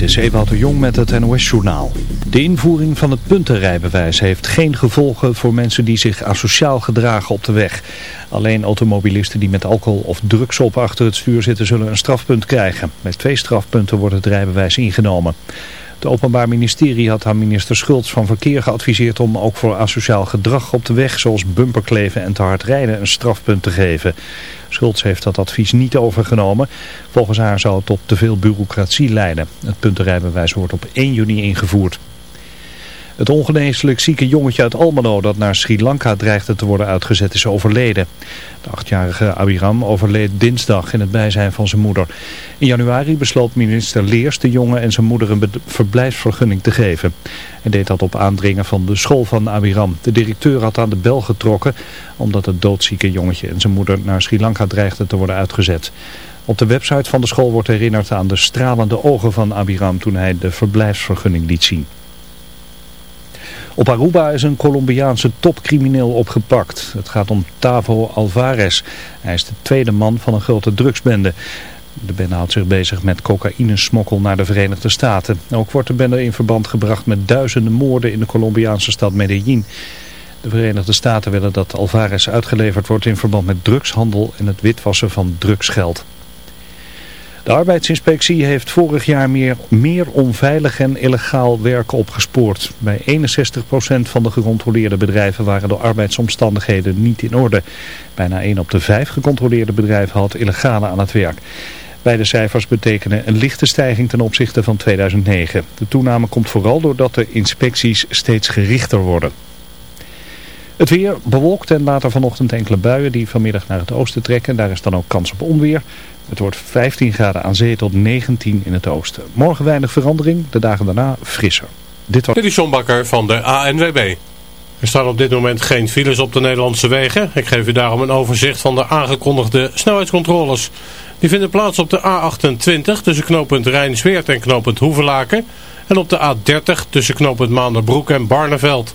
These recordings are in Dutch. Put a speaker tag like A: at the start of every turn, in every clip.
A: Dit is Ewout de Jong met het NOS-journaal. De invoering van het puntenrijbewijs heeft geen gevolgen voor mensen die zich asociaal gedragen op de weg. Alleen automobilisten die met alcohol of drugs op achter het stuur zitten zullen een strafpunt krijgen. Met twee strafpunten wordt het rijbewijs ingenomen. Het Openbaar Ministerie had aan minister Schultz van Verkeer geadviseerd om ook voor asociaal gedrag op de weg, zoals bumperkleven en te hard rijden, een strafpunt te geven. Schultz heeft dat advies niet overgenomen. Volgens haar zou het tot te veel bureaucratie leiden. Het puntenrijbewijs wordt op 1 juni ingevoerd. Het ongeneeslijk zieke jongetje uit Almelo dat naar Sri Lanka dreigde te worden uitgezet is overleden. De achtjarige Abiram overleed dinsdag in het bijzijn van zijn moeder. In januari besloot minister Leers de jongen en zijn moeder een verblijfsvergunning te geven. Hij deed dat op aandringen van de school van Abiram. De directeur had aan de bel getrokken omdat het doodzieke jongetje en zijn moeder naar Sri Lanka dreigden te worden uitgezet. Op de website van de school wordt herinnerd aan de stralende ogen van Abiram toen hij de verblijfsvergunning liet zien. Op Aruba is een Colombiaanse topcrimineel opgepakt. Het gaat om Tavo Alvarez. Hij is de tweede man van een grote drugsbende. De bende houdt zich bezig met cocaïnesmokkel naar de Verenigde Staten. Ook wordt de bende in verband gebracht met duizenden moorden in de Colombiaanse stad Medellin. De Verenigde Staten willen dat Alvarez uitgeleverd wordt in verband met drugshandel en het witwassen van drugsgeld. De arbeidsinspectie heeft vorig jaar meer, meer onveilig en illegaal werk opgespoord. Bij 61% van de gecontroleerde bedrijven waren de arbeidsomstandigheden niet in orde. Bijna 1 op de 5 gecontroleerde bedrijven had illegale aan het werk. Beide cijfers betekenen een lichte stijging ten opzichte van 2009. De toename komt vooral doordat de inspecties steeds gerichter worden. Het weer bewolkt en later vanochtend enkele buien die vanmiddag naar het oosten trekken. Daar is dan ook kans op onweer. Het wordt 15 graden aan zee tot 19 in het oosten. Morgen weinig verandering, de dagen daarna frisser.
B: Dit was... Dit is John Bakker van de ANWB. Er staan op dit moment geen files op de Nederlandse wegen. Ik geef u daarom een overzicht van de aangekondigde snelheidscontroles. Die vinden plaats op de A28 tussen knooppunt Rijnsweert en knooppunt Hoevelaken. En op de A30 tussen knooppunt Maanderbroek en Barneveld.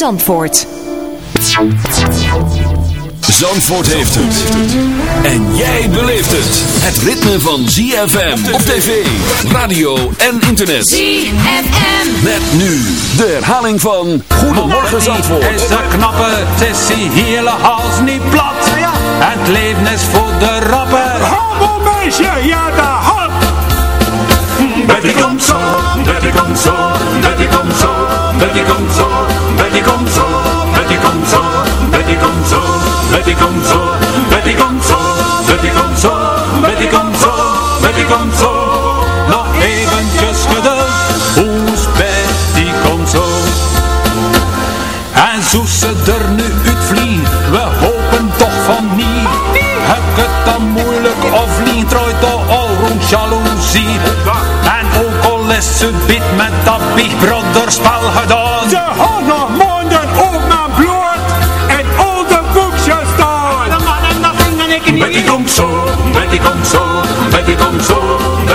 C: Zandvoort.
D: Zandvoort heeft het. En jij beleeft het. Het ritme van ZFM op tv, radio en internet.
E: ZFM.
D: Met nu de herhaling van Goedemorgen Zandvoort.
F: Is de knappe, het is die hele hals niet plat. En het leven is voor de rapper.
G: Homo meisje, ja de hot.
H: Betty komt zo, Betty komt zo, Betty komt zo, Betty komt zo, Komt zo, Betty komt zo, Betty komt zo, Betty komt zo, Betty komt zo.
F: Nog eventjes geduld, hoes Betty komt zo. En zo ze er nu uitvliegt, we hopen toch van niet. Heb het dan moeilijk of niet, trooit toch al rond jaloezie. En ook al is ze bit met dat Big Brother spel gedaan.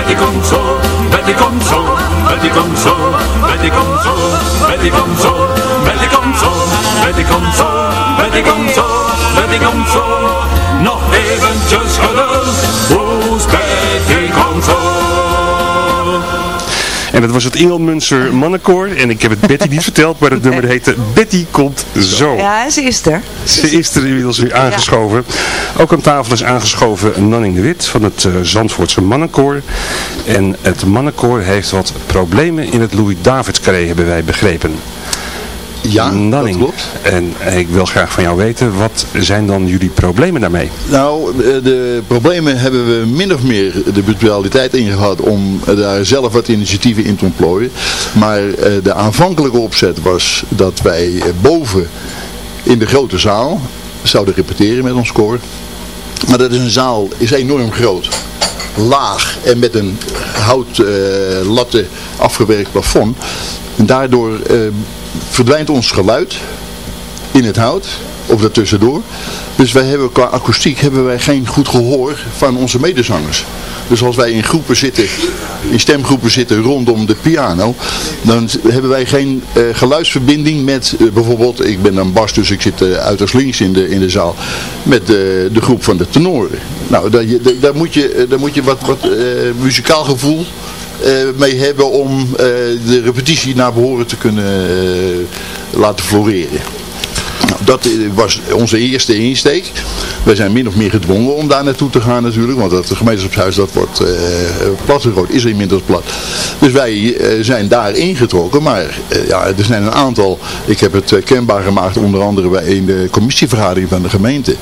H: Betty komt zo, Betty komt zo, Betty komt zo, Betty komt zo, Betty komt zo, Betty komt zo, Betty komt zo, Betty komt zo, Betty komt zo. Nog eventjes geduld,
E: dat was het Ingelmunster Mannenkoor. En ik heb het Betty niet verteld, maar het nummer heette Betty komt zo.
I: Ja, ze is er.
E: Ze is er inmiddels weer aangeschoven. Ook aan tafel is aangeschoven Nanning de Wit van het uh, Zandvoortse Mannenkoor. En het Mannenkoor heeft wat problemen in het Louis-Davids-carré, hebben wij begrepen.
J: Ja,
E: Nanning.
J: dat klopt.
E: En ik wil graag van jou weten, wat zijn dan jullie problemen daarmee?
J: Nou, de, de problemen hebben we min of meer de virtualiteit ingehad om daar zelf wat initiatieven in te ontplooien. Maar eh, de aanvankelijke opzet was dat wij eh, boven in de grote zaal zouden repeteren met ons koor. Maar dat is een zaal, is enorm groot. Laag en met een hout uh, latten afgewerkt plafond. En daardoor uh, verdwijnt ons geluid in het hout of daartussendoor. Dus wij hebben qua akoestiek hebben wij geen goed gehoor van onze medezangers. Dus als wij in groepen zitten, in stemgroepen zitten rondom de piano, dan hebben wij geen uh, geluidsverbinding met uh, bijvoorbeeld, ik ben dan bas, dus ik zit uiterst links in de, in de zaal, met de, groep van de tenoren. Nou, daar, daar, moet, je, daar moet je wat, wat muzikaal gevoel mee hebben om uh, de repetitie naar behoren te kunnen uh, laten floreren. Nou, dat was onze eerste insteek. Wij zijn min of meer gedwongen om daar naartoe te gaan natuurlijk. Want het gemeenschapshuis dat wordt uh, plat gegooid, is inmiddels plat. Dus wij zijn daar ingetrokken. Maar ja, er zijn een aantal, ik heb het kenbaar gemaakt onder andere bij in de commissievergadering van de gemeente.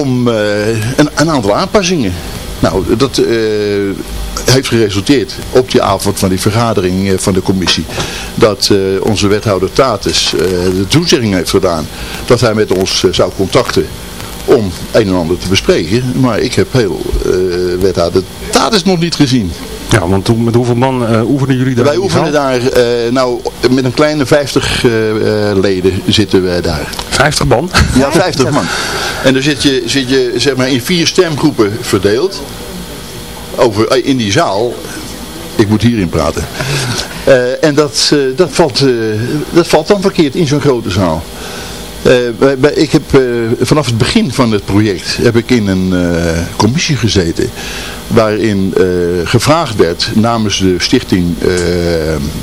J: Om een, een aantal aanpassingen. Nou, dat heeft geresulteerd op die avond van die vergadering uh, van de commissie. Dat uh, onze wethouder Tatus de toezegging heeft gedaan dat hij met ons zou contacten om een en ander te bespreken. Maar ik heb heel wethouder Tatus nog niet gezien.
E: Ja, want hoe, met hoeveel man uh, oefenen jullie daar?
J: Wij oefenen daar, uh, nou, met een kleine 50 uh, leden zitten wij daar.
E: 50 man?
J: Ja, 50 man. En dan zit je, zit je zeg maar in vier stemgroepen verdeeld. Over, in die zaal. Ik moet hierin praten. en dat, dat, valt, dat valt dan verkeerd in zo'n grote zaal. Ik heb vanaf het begin van het project heb ik in een commissie gezeten waarin gevraagd werd namens de stichting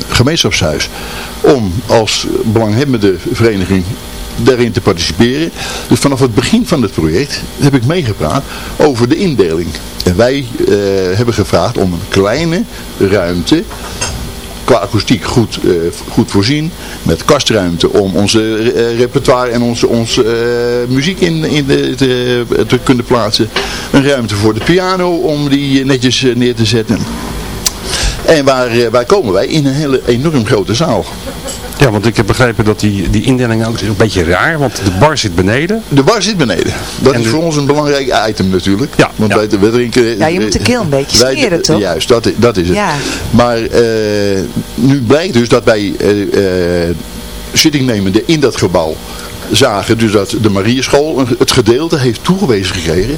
J: gemeenschapshuis om als belanghebbende vereniging daarin te participeren. Dus vanaf het begin van het project heb ik meegepraat over de indeling. En wij hebben gevraagd om een kleine ruimte qua akoestiek goed, uh, goed voorzien. Met kastruimte om onze uh, repertoire en onze, onze muziek in, in de, te, te, kunnen plaatsen. Een ruimte voor de piano om die netjes neer te zetten. En waar, waar komen wij? In een hele enorm grote zaal.
E: Ja, want ik heb begrepen dat die, die indeling ook een beetje raar, want de bar zit beneden.
J: De bar zit beneden. Dat en is de... voor ons een belangrijk item natuurlijk.
E: Ja,
J: want
E: ja.
J: Wij, wij drinken...
I: Ja, je moet de keel een beetje smeren, toch?
J: Juist, dat, dat is het.
I: Ja.
J: Maar uh, nu blijkt dus dat wij uh, uh, zittingnemenden in dat gebouw zagen dus dat de Marieschool het gedeelte heeft toegewezen gekregen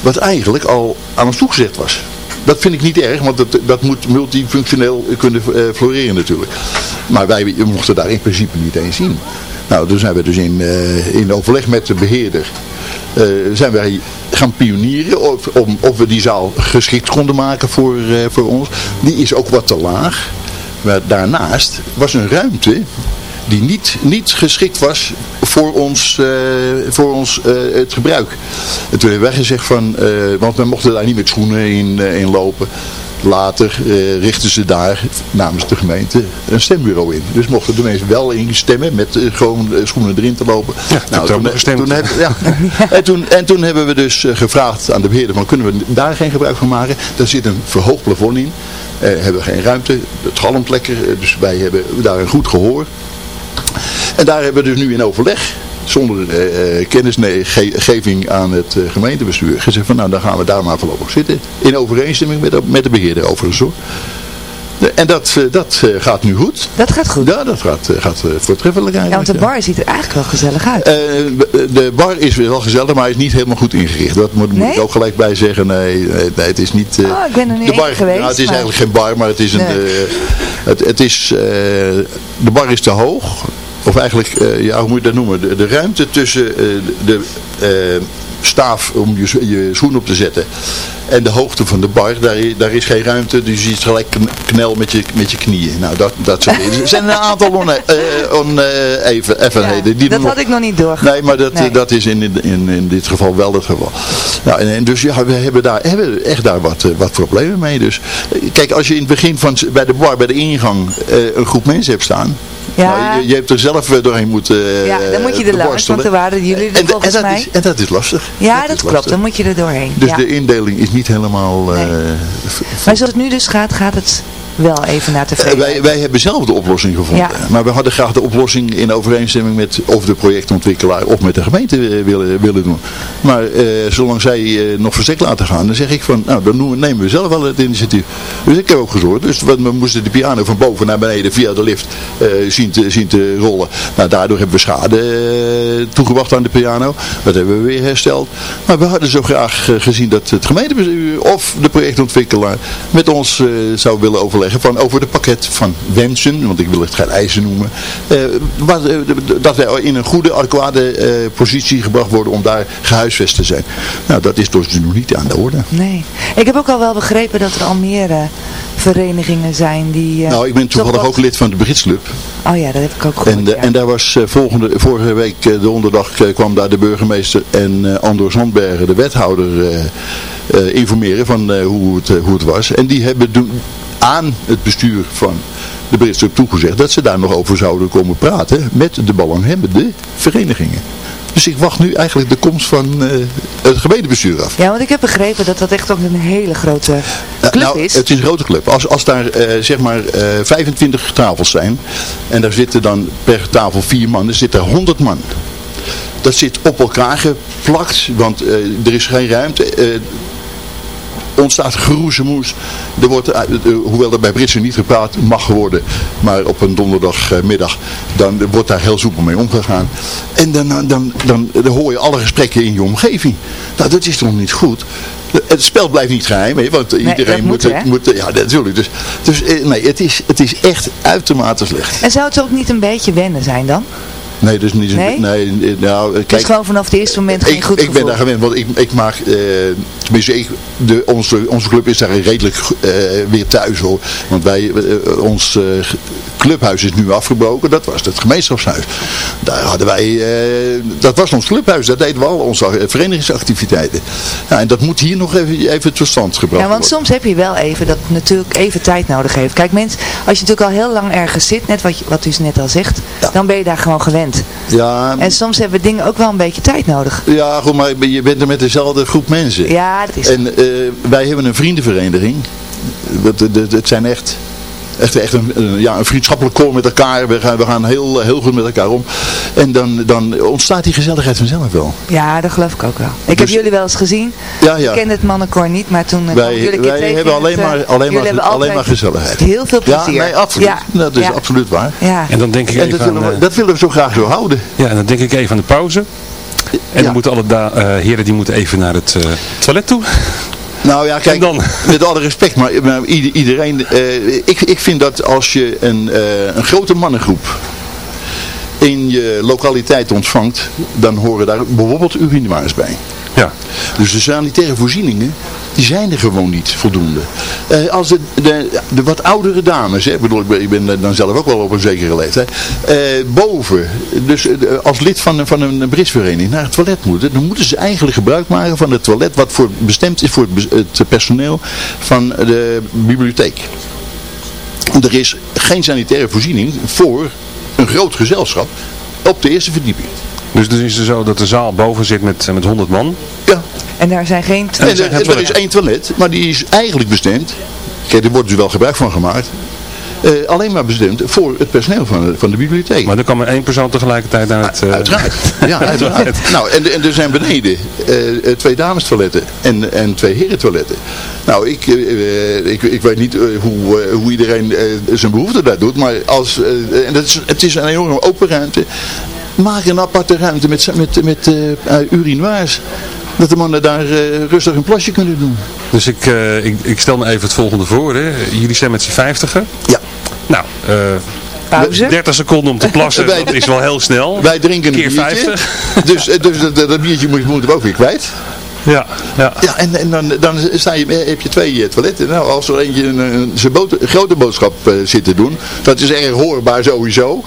J: wat eigenlijk al aan ons toegezegd was. Dat vind ik niet erg, want dat, dat moet multifunctioneel kunnen uh, floreren natuurlijk. Maar wij mochten daar in principe niet eens zien. Nou, toen zijn we dus in, uh, in overleg met de beheerder, uh, zijn wij gaan pionieren of, om, of we die zaal geschikt konden maken voor, voor ons. Die is ook wat te laag. Maar daarnaast was een ruimte die niet, niet geschikt was voor ons, uh, voor ons uh, het gebruik. En toen hebben wij gezegd van, uh, want we mochten daar niet met schoenen in, in lopen. Later richten ze daar namens de gemeente een stembureau in. Dus mochten de mensen wel instemmen met gewoon schoenen erin te lopen.
E: Ja, nou, toen,
J: toen, heb, ja. en, toen, en toen hebben we dus gevraagd aan de beheerder van kunnen we daar geen gebruik van maken. Daar zit een verhoogd plafond in. hebben we geen ruimte. Het galmt lekker. Dus wij hebben daar een goed gehoor. En daar hebben we dus nu in overleg, zonder uh, kennisgeving aan het uh, gemeentebestuur, gezegd van nou dan gaan we daar maar voorlopig zitten. In overeenstemming met de, met de beheerder overigens hoor. En dat, dat gaat nu goed.
I: Dat gaat goed?
J: Ja, dat gaat, gaat voortreffelijk eigenlijk.
I: Ja, want de bar ziet er eigenlijk wel gezellig uit.
J: de bar is wel gezellig, maar hij is niet helemaal goed ingericht. Dat moet, ik ook gelijk bij zeggen. Nee, nee, nee het is niet...
I: oh, ik ben er
J: de bar,
I: geweest.
J: Nou, het is
I: maar...
J: eigenlijk geen bar, maar het is een...
I: Nee.
J: het, het is... de bar is te hoog. Of eigenlijk, uh, ja, hoe moet je dat noemen? De, de ruimte tussen uh, de, uh, staaf om je, je schoen op te zetten. En de hoogte van de bar, daar, daar is geen ruimte, dus je ziet gelijk knel met je, met je knieën. Nou, dat, dat soort dingen. Er zijn een aantal onevenheden.
I: On, uh, dat had ik nog niet door.
J: Nee, maar dat, dat is in, in, in dit geval wel het geval. Nou, en, en dus ja, we hebben daar hebben echt daar wat, wat problemen mee. Dus kijk, als je in het begin van bij de bar, bij de ingang, een groep mensen hebt staan, ja. Nou, je, je, hebt er zelf doorheen moeten
I: Ja, dan moet je er langs, want er waren jullie er volgens
J: en
I: mij.
J: Is, en dat is lastig.
I: Ja, dat, klopt, dan moet je er doorheen.
J: Dus de indeling is niet helemaal... Nee. Uh,
I: maar zoals het nu dus gaat, gaat het wel even naar tevreden.
J: wij, wij hebben zelf de oplossing gevonden. Maar we hadden graag de oplossing in overeenstemming met of de projectontwikkelaar of met de gemeente willen, willen doen. Maar uh, zolang zij uh, nog verstek laten gaan, dan zeg ik van, nou dan nemen we zelf wel het initiatief. Dus ik heb ook gezorgd. Dus we moesten de piano van boven naar beneden via de lift uh, zien, te, zien te rollen. Nou daardoor hebben we schade toegebracht aan de piano. Dat hebben we weer hersteld. Maar we hadden zo graag gezien dat het gemeentebestuur of de projectontwikkelaar met ons zou willen overleggen van over de pakket van wensen, want ik wil het geen eisen noemen, wat, uh, dat wij in een goede, adequate uh, positie gebracht worden om daar gehuisvest te zijn. Nou, dat is dus nog niet aan de orde.
I: Nee. Ik heb ook al wel begrepen dat er al meer verenigingen zijn die...
J: nou, ik ben toevallig ook lid van de Britsclub.
I: Oh ja, dat heb ik ook gehoord.
J: En,
I: ja.
J: en daar was volgende, vorige week, de donderdag, kwam daar de burgemeester en Andor Zandbergen, de wethouder, informeren van hoe, het, hoe het was. En die hebben aan het bestuur van de Britse Club toegezegd dat ze daar nog over zouden komen praten met de belanghebbende verenigingen. Dus ik wacht nu eigenlijk de komst van uh, het gemeentebestuur af.
I: Ja, want ik heb begrepen dat dat echt ook een hele grote club
J: uh, nou,
I: is.
J: Het is een grote club. Als, als daar uh, zeg maar 25 tafels zijn en daar zitten dan per tafel vier man, dan zitten er 100 man. Dat zit op elkaar geplakt, want er is geen ruimte ontstaat geroezemoes. Er wordt, uh, hoewel er bij Britsen niet gepraat mag worden, maar op een donderdagmiddag, dan wordt daar heel soepel mee omgegaan. En dan, dan, dan, dan, hoor je alle gesprekken in je omgeving. Nou, dat is toch niet goed? Het spel blijft niet geheim, hè, want
I: nee,
J: iedereen moet,
I: moet,
J: moet, Ja, natuurlijk. Dus, dus nee, het is, het is echt uitermate slecht.
I: En zou het ook niet een beetje wennen zijn dan?
J: Nee, dus niet nee? nee nou, kijk,
I: dus gewoon vanaf het eerste moment geen
J: ik,
I: goed
J: Ik ben daar gewend, want ik, ik maak, uh, tenminste, ik, de, onze, onze club is daar redelijk uh, weer thuis hoor. Want wij, uh, ons clubhuis is nu afgebroken, dat was het gemeenschapshuis. Daar hadden wij, dat was ons clubhuis, dat deden we al, onze verenigingsactiviteiten. Nou, en dat moet hier nog even, even tot stand gebracht worden.
I: Ja, want soms heb je wel even, dat natuurlijk even tijd nodig heeft. Kijk mensen, als je natuurlijk al heel lang ergens zit, net wat, je, wat u net al zegt, ja. dan ben je daar gewoon gewend.
J: Ja,
I: en soms hebben dingen ook wel een beetje tijd nodig.
J: Ja, goed, maar je bent er met dezelfde groep mensen.
I: Ja, dat is
J: En uh, wij hebben een vriendenvereniging. Het zijn echt echt, echt een, een, ja, een vriendschappelijk koor met elkaar. We gaan, we gaan heel, heel goed met elkaar om. En dan, dan ontstaat die gezelligheid vanzelf wel.
I: Ja, dat geloof ik ook wel. Ik
J: Dus-
I: heb jullie wel eens gezien.
J: Ja, ja.
I: Ik ken het mannenkoor niet, maar toen... eh,
J: Wij,
I: jullie
J: wij
I: tegen
J: hebben
I: in
J: alleen
I: het, eh,
J: maar, alleen maar,
I: hebben
J: alleen
I: altijd
J: maar gezelligheid.
I: Heel veel plezier.
J: Ja, nee, absoluut.
I: Ja.
J: Dat is
I: Ja.
J: absoluut waar.
I: Ja.
E: En dan denk ik
J: En
E: even
J: dat willen,
E: aan,
J: we,
E: eh,
J: dat willen we zo graag zo houden.
E: ja, en dan denk ik even aan de pauze. En
J: Ja.
E: dan moeten alle eh, heren die moeten even naar het eh, toilet toe.
J: Nou ja, kijk,
E: dan?
J: met alle respect, maar, maar ieder- iedereen, eh, ik, ik vind dat als je een, eh, een grote mannengroep in je lokaliteit ontvangt, dan horen daar bijvoorbeeld urinoirs bij. Dus de sanitaire voorzieningen, die zijn er gewoon niet voldoende. Eh, als de, de, wat oudere dames, hè, bedoel, ik ben, ik ben dan zelf ook wel op een zekere leeftijd, eh, boven, dus eh, als lid van, van een brisvereniging naar het toilet moeten, dan moeten ze eigenlijk gebruik maken van het toilet wat voor, bestemd is voor het, het personeel van de bibliotheek. Er is geen sanitaire voorziening voor een groot gezelschap op de eerste verdieping.
E: Dus dan is het zo dat de zaal boven zit met, eh, met 100 man.
J: Ja,
I: En daar zijn geen...
J: En
E: er zijn
J: er, er is één toilet, maar die is eigenlijk bestemd. Kijk, er wordt dus wel gebruik van gemaakt. eh, alleen maar bestemd voor het personeel van de, van de bibliotheek.
E: Maar dan kan maar één persoon tegelijkertijd naar het... eh,
J: Uiteraard. Ja, uiteraard. nou, en, en er zijn beneden twee damestoiletten en, en twee herentoiletten. Nou, ik, ik, ik weet niet hoe, hoe iedereen zijn behoefte daar doet, maar als, en dat is, het is een enorme open ruimte. Maak een aparte ruimte met, met, met eh, urinoirs. Dat de mannen daar eh, rustig een plasje kunnen doen.
E: Dus ik, eh, ik, ik stel me even het volgende voor. Hè. Jullie zijn met z'n vijftigen.
J: Ja.
E: Nou, eh,
I: Pauze.
E: 30 seconden om te plassen,
J: Wij-
E: dat is wel heel snel.
J: Wij drinken een
E: Keer
J: biertje.
E: 50.
J: Dus, dus dat, dat biertje moet- moeten we ook weer kwijt.
E: Ja, ja.
J: Ja, en, en dan, dan sta je, eh, heb je twee eh, toiletten. Nou, als er eentje een, een, zijn grote boodschap eh, zit te doen, dat is erg hoorbaar sowieso.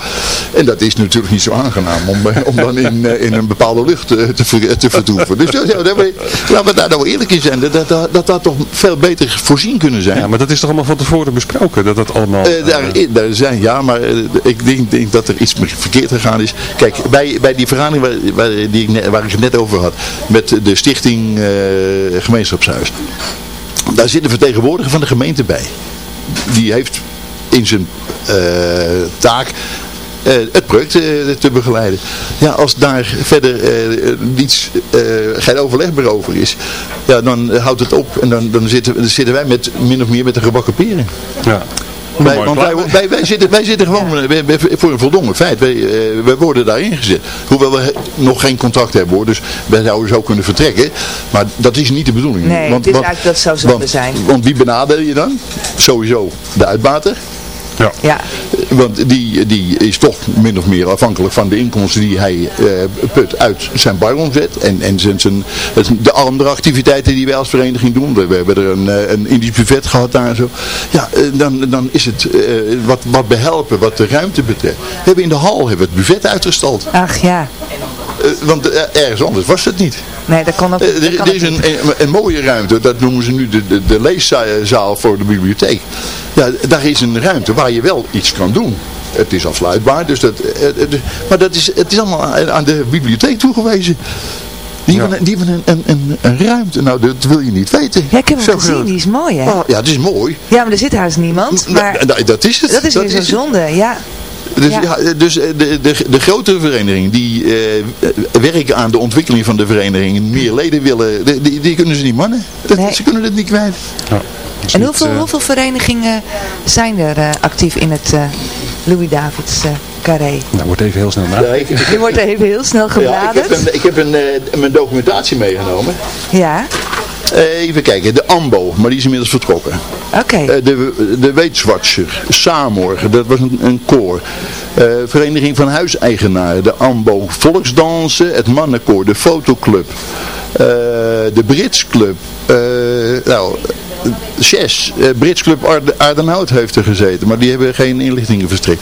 J: En dat is natuurlijk niet zo aangenaam om, om dan in, in een bepaalde lucht te, te vertoeven. Dus ja, laten we daar nou eerlijk in zijn. Dat dat, dat, dat dat toch veel beter voorzien kunnen zijn.
E: Ja, maar dat is toch allemaal van tevoren besproken, dat dat allemaal...
J: Eh, daar, daar zijn, ja, maar ik denk, denk dat er iets verkeerd gegaan is. Kijk, bij, bij die vergadering waar, waar, die waar ik het net over had, met de stichting eh, Gemeenschapshuis. Daar zit een vertegenwoordiger van de gemeente bij. Die heeft in zijn eh, taak eh, het project te begeleiden. Ja, als daar verder eh, niets, geen overleg meer over is, ja, dan houdt het op en dan, dan, zitten, wij met, min of meer met de gebakken peren.
E: ja.
J: Wij, want wij, wij, wij, zitten, wij zitten gewoon eh, wij- wij- voor een voldongen feit. Wij, eh, wij worden daarin gezet. Hoewel we nog geen contract hebben hoor. Dus wij zouden zo kunnen vertrekken. Maar dat is niet de bedoeling.
I: Nee, het is eigenlijk- dat zou zonde
J: want,
I: zijn.
J: Want wie benadeel je dan? Sowieso de uitbater.
E: Ja.
I: Ja,
J: Want die, die is toch min of meer afhankelijk van de inkomsten die hij eh, put uit zijn baromzet. En, en zijn, zijn, de andere activiteiten die wij als vereniging doen. We, hebben er een, eh, een Indisch buffet gehad daar en zo. Ja, eh, dan, dan is het wat, wat behelpen wat de ruimte betreft. We hebben in de hal hebben we het buffet uitgestald.
I: ach ja.
J: Eh, want eh, ergens anders was het niet.
I: Nee, dat kon ook
J: Eh,
I: dat
J: er,
I: kan
J: er is een, een, een mooie ruimte, dat noemen ze nu de, de, de leeszaal voor de bibliotheek. Ja, daar is een ruimte waar je wel iets kan doen. Het is afsluitbaar, dus dat, dus- maar dat is, het is allemaal aan, de bibliotheek toegewezen. Die
E: Ja.
J: hebben, een- die hebben een, een, een, een ruimte, nou dat wil je niet weten.
I: Ja, ik heb hem
J: Zo
I: gezien,
J: groot.
I: die is mooi hè.
J: Oh, ja, het is mooi.
I: Ja, maar er zit haast niemand. Maar
J: Nou, dat is het.
I: dat is weer zo
J: het.
I: zonde, ja.
J: Dus,
I: Ja.
J: ja. dus eh, de, de, de grotere verenigingen die eh, werken aan de ontwikkeling van de vereniging en meer leden willen, die, die, die kunnen ze niet mannen. Dat,
I: Nee.
J: Ze kunnen het niet kwijt.
E: Ja.
I: En
E: niet,
I: hoeveel,
E: eh,
I: hoeveel verenigingen zijn er eh, actief in het eh, Louis Davids eh, carré?
E: Nou, wordt even heel snel na.
J: Ja, ik, ik-
I: Je wordt even heel snel
J: ja, ik heb,
I: gebladerd.
J: een, ik heb een, eh, mijn documentatie meegenomen.
I: Ja,
J: even kijken, de AMBO, maar die is inmiddels vertrokken. Eh, de, de Weetswatcher, Samor, dat was een, een koor. Eh, Vereniging van Huiseigenaren, de AMBO, Volksdansen, het Mannenkoor, de Fotoclub, eh, de Brits Club, eh, nou, zes. Eh, Brits Club Aarde- Aardenhout heeft er gezeten, maar die hebben geen inlichtingen verstrekt.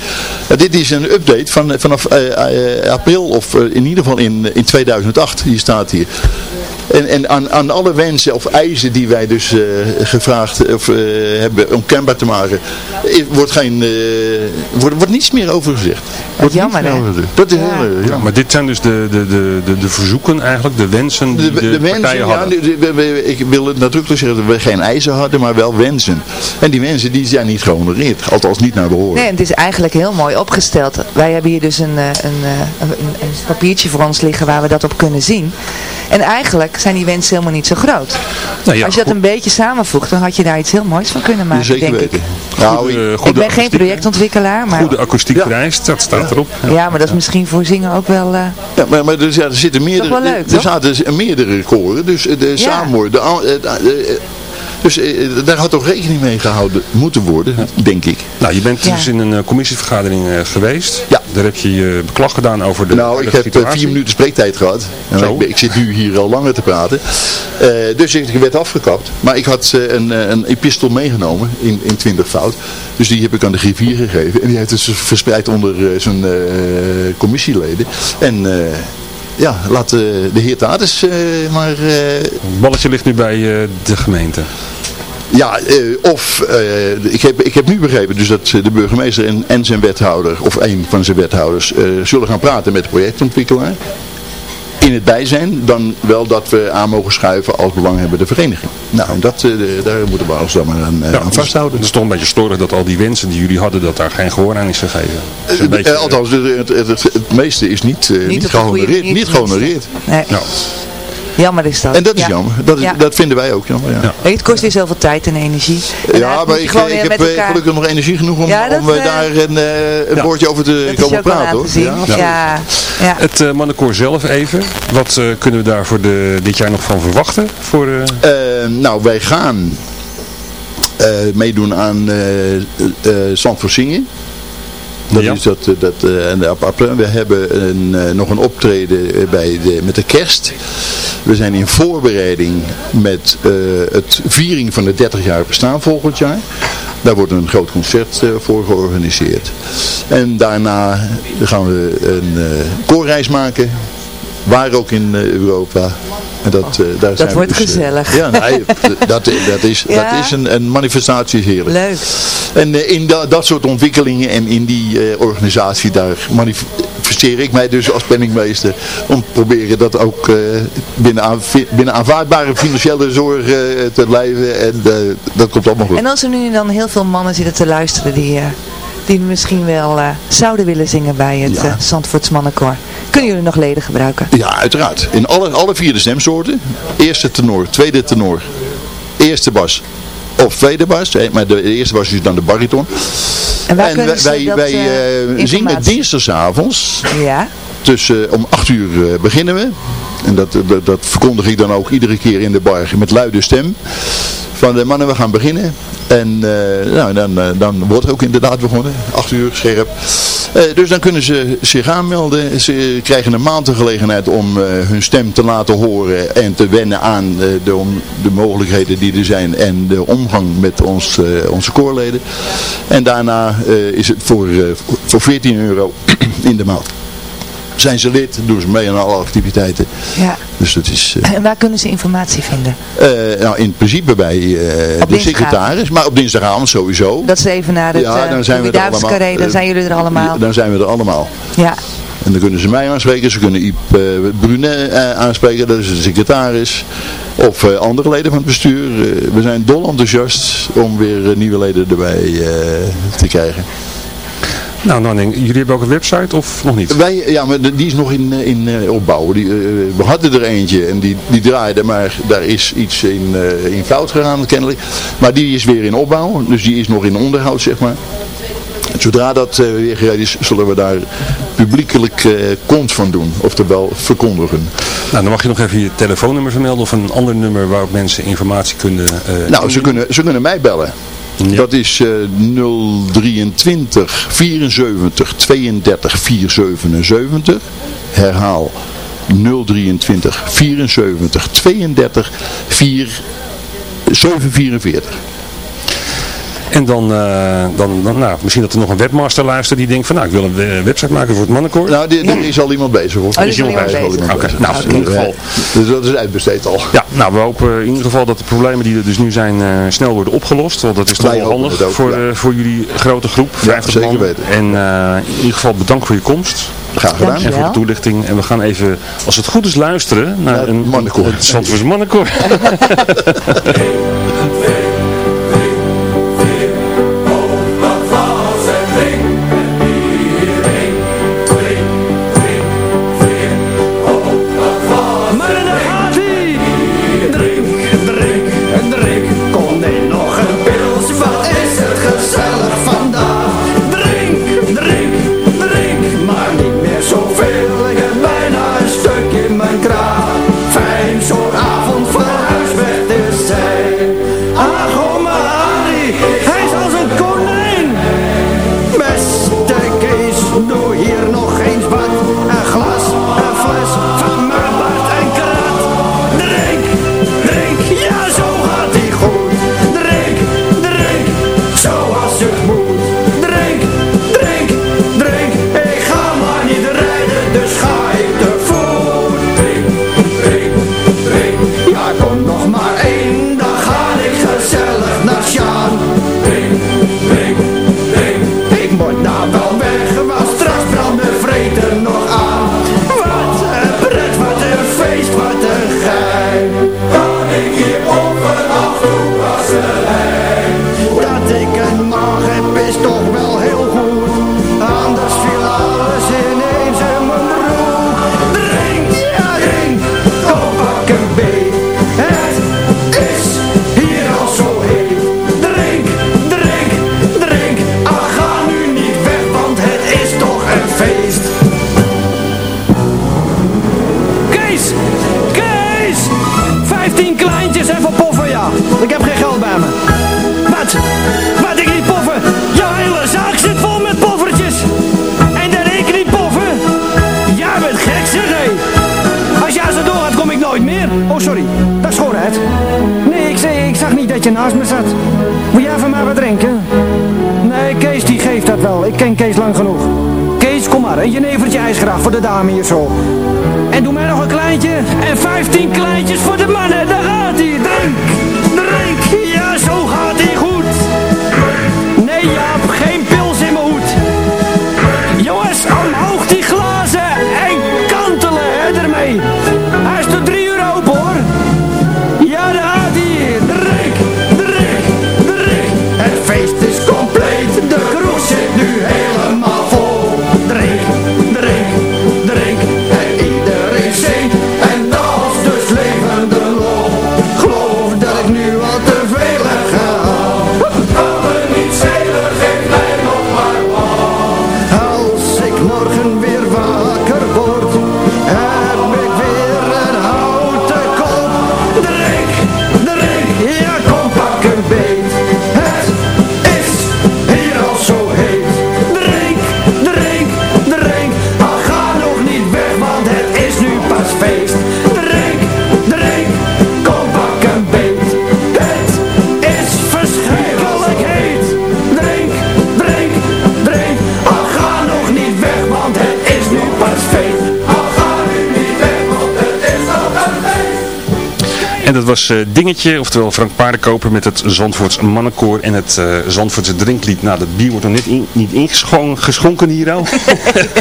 J: Dit is een update van, vanaf april, of in ieder geval in, in 2008, die staat hier. En, en aan, aan alle wensen of eisen die wij dus eh, gevraagd of, eh, hebben om kenbaar te maken, eh, wordt, geen, eh, wordt, wordt niets meer over gezegd. Wordt
I: jammer,
J: niets meer
I: hè?
J: over gezegd. Dat is
I: Ja.
J: heel erg
E: Ja,
J: jammer.
E: maar dit zijn dus de, de, de, de, de verzoeken eigenlijk, de wensen die
J: De,
E: de,
J: de mensen,
E: partijen
J: ja,
E: hadden.
J: de- de- we- ik wil het nadrukkelijk zeggen dat we geen eisen hadden, maar wel wensen. En die wensen die zijn niet gehonoreerd, althans niet naar behoren.
I: Nee, en het is eigenlijk heel mooi opgesteld. Wij hebben hier dus een, eh, een, eh, een, een papiertje voor ons liggen waar we dat op kunnen zien. En eigenlijk zijn die wensen helemaal niet zo groot.
E: Nou ja,
I: Als je dat
E: goed-
I: een beetje samenvoegt, dan had je daar iets heel moois van kunnen maken,
J: Zeker
I: denk
J: weten.
I: ik.
J: Nou,
E: goede,
J: ik-
E: goede
I: Ik ben geen projectontwikkelaar, maar...
E: Goede akoestiek
J: Ja.
E: vereist, dat staat erop. Ja.
I: Ja, maar dat is misschien voor zingen ook wel... eh,
J: Ja, maar, maar er, ja, er zitten meerdere,
I: wel leuk,
J: er
I: toch?
J: zaten meerdere koren, dus de
I: Ja.
J: De, an- eh, de- eh, dus eh, daar had toch rekening mee gehouden moeten worden, denk ik.
E: Nou, je bent
I: Ja.
E: dus in een eh, commissievergadering eh, geweest.
J: Ja.
E: Daar heb je je beklag gedaan over de
J: nou, ik heb
E: situatie.
J: vier minuten spreektijd gehad. En
E: Zo.
J: ik, ik zit nu hier al langer te praten. Eh, dus ik werd afgekapt. Maar ik had een, een epistel meegenomen in, in 20 fout. Dus die heb ik aan de griffier gegeven. En die heeft het dus verspreid onder zijn eh, commissieleden. En... ja, laat eh, de heer Tatus eh, maar eh,
E: Het balletje ligt nu bij de gemeente.
J: Ja, of ik, heb, ik heb nu begrepen dus dat de burgemeester en, en zijn wethouder, of een van zijn wethouders, zullen gaan praten met de projectontwikkelaar. In het bijzijn, dan wel dat we aan mogen schuiven als belanghebbende vereniging. Nou, en dat, eh, daar moeten we ons dan maar aan, eh,
E: Ja,
J: aan vasthouden.
E: Het is toch een beetje storig dat al die wensen die jullie hadden, dat daar geen gehoor aan is gegeven. Het is een
J: Eh,
E: beetje,
J: althans, het, het, het, het meeste is niet, eh, niet,
I: goede
J: gehonoreerd. Niet gehonoreerd.
I: Nee,
E: nou,
I: jammer is dat.
J: En dat is
I: Ja.
J: jammer. Dat, is,
I: Ja.
J: dat vinden wij ook jammer. Ja.
I: Het kost weer zoveel tijd en energie. En
J: Ja, maar ik, ik heb eh,
I: elkaar...
J: gelukkig nog energie genoeg om,
I: Ja, dat,
J: om eh,
I: eh,
J: daar een, eh, een
E: Ja.
J: woordje over te komen praten. hoor.
I: te zien.
J: Ja.
I: Ja, ja.
E: Het uh, mannenkoor zelf even. Wat eh, kunnen we daar voor de, dit jaar nog van verwachten? Voor,
J: nou, wij gaan eh, meedoen aan uh, uh, Zand voor Zingen. Dat
K: Ja.
J: is dat, eh, dat, eh, en op april. We hebben een, eh, nog een optreden bij de, met de kerst. We zijn in voorbereiding met eh, het viering van het 30 jaar bestaan volgend jaar. Daar wordt een groot concert voor georganiseerd. En daarna gaan we een koorreis maken. Waar ook in eh, Europa. En dat, eh, daar zijn we
I: wordt
J: dus, eh,
I: gezellig.
J: ja, nee, dat, dat is,
I: Ja.
J: dat is een, een manifestatie heerlijk.
I: Leuk.
J: En in da- dat soort ontwikkelingen en in die organisatie, daar manifesteer ik mij dus als penningmeester. Om te proberen dat ook binnen, aan, binnen aanvaardbare financiële zorg te blijven. En dat komt allemaal goed.
I: En als er nu dan heel veel mannen zitten te luisteren die, die misschien wel eh, zouden willen zingen bij het
J: Ja.
I: eh, Zandvoorts Mannenkoor. Kunnen jullie nog leden gebruiken?
J: Ja, uiteraard. In alle, alle vier de stemsoorten. Eerste tenor, tweede tenor, eerste bas of tweede bas. Maar de eerste bas is dan de bariton.
I: En waar
J: En wij, wij,
I: dat,
J: wij
I: eh,
J: zingen dinsdagavonds.
I: Ja.
J: Tussen om 8 uur beginnen we. En dat, dat, dat verkondig ik dan ook iedere keer in de bar met luide stem. Van de mannen, we gaan beginnen. En eh, nou, dan, eh, dan wordt ook inderdaad begonnen. 8 uur scherp. Eh, dus dan kunnen ze zich aanmelden. Ze krijgen een maand de gelegenheid om hun stem te laten horen. En te wennen aan de, de mogelijkheden die er zijn. En de omgang met ons, onze koorleden. En daarna is het voor, voor 14 euro in de maand zijn ze lid, doen ze mee aan alle activiteiten.
I: ja.
J: Dus dat is, eh,
I: En waar kunnen ze informatie vinden?
J: eh, nou in principe bij eh, de secretaris, maar op dinsdagavond sowieso.
I: Dat ze even naar het
J: Ja, dan zijn we er allemaal.
I: Carré, dan zijn jullie er allemaal.
J: Dan zijn we er allemaal.
I: Ja.
J: En dan kunnen ze mij aanspreken, ze kunnen Iep Brunet aanspreken, dat is de secretaris. Of andere leden van het bestuur. We zijn dol enthousiast om weer nieuwe leden erbij te krijgen.
K: Nou, Nanning, jullie hebben ook een website of nog niet?
J: Wij, ja, maar die is nog in, in eh, opbouw. Die, eh, we hadden er eentje en die, die draaide, maar daar is iets in, eh, in fout gegaan kennelijk. Maar die is weer in opbouw, dus die is nog in onderhoud, zeg maar. Zodra dat weer gereden is, zullen we daar publiekelijk eh kont van doen, oftewel verkondigen.
K: Nou, dan mag je nog even je telefoonnummer vermelden of een ander nummer waarop mensen informatie kunnen... eh,
J: Nou, ze kunnen, ze kunnen mij bellen. Dat is eh 023 74 32 477. Herhaal 023 74 32 4 744.
K: En dan, eh, dan, dan nou, misschien dat er nog een webmaster luistert die denkt van nou, ik wil een website maken voor het mannenkoor.
J: Nou, die- er is al iemand bezig hoor.
I: Oh, is al iemand bezig.
K: Oké, nou, in ieder geval.
J: Dus dat is uitbesteed al.
K: Ja, nou, we hopen in ieder geval dat de problemen die er dus nu zijn eh, snel worden opgelost. Want dat is toch
J: Wij
K: wel handig
J: ook,
K: voor,
J: ja.
K: eh, voor jullie grote groep, 50
J: zeker
K: man.
J: weten.
K: En eh, in ieder geval bedankt voor je komst.
J: Graag gedaan.
K: En voor de toelichting. En we gaan even, als het goed is, luisteren naar een
J: mannenkoor.
K: Het mannenkoor.
L: Kees
K: lang genoeg. Kees, kom maar. Een jenevertje ijsgraag voor de dame hier zo. En doe mij nog een kleintje. En 15 kleintjes voor de mannen. Daar gaat hij. Drink. Drink. Ja, zo gaat hij goed. Nee, Jaap. Geen pils En dat
E: was eh, Dingetje, oftewel Frank Paardenkoper met het Zandvoorts mannenkoor en het eh Zandvoortse drinklied. Nou, dat bier wordt nog net in, niet ingeschonken geschonken hier al.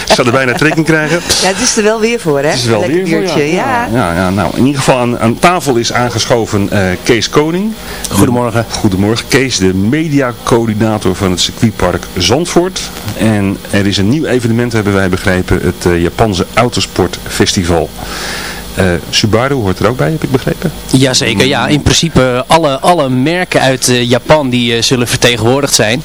E: Ik zou er bijna trekking krijgen.
I: Ja, het is er wel weer voor, hè?
E: Het is wel
I: Lekker
E: weer voor,
I: biertje, ja.
E: Ja, ja, nou, in ieder geval aan, aan tafel is aangeschoven eh, Kees Koning. Goedemorgen. Goedemorgen. Kees, de mediacoördinator van het circuitpark Zandvoort. En er is een nieuw evenement, hebben wij begrepen, het eh, Japanse Autosportfestival. Eh Subaru hoort er ook bij, heb ik begrepen?
M: Jazeker, ja. In principe alle, alle merken uit eh, Japan die eh, zullen vertegenwoordigd zijn.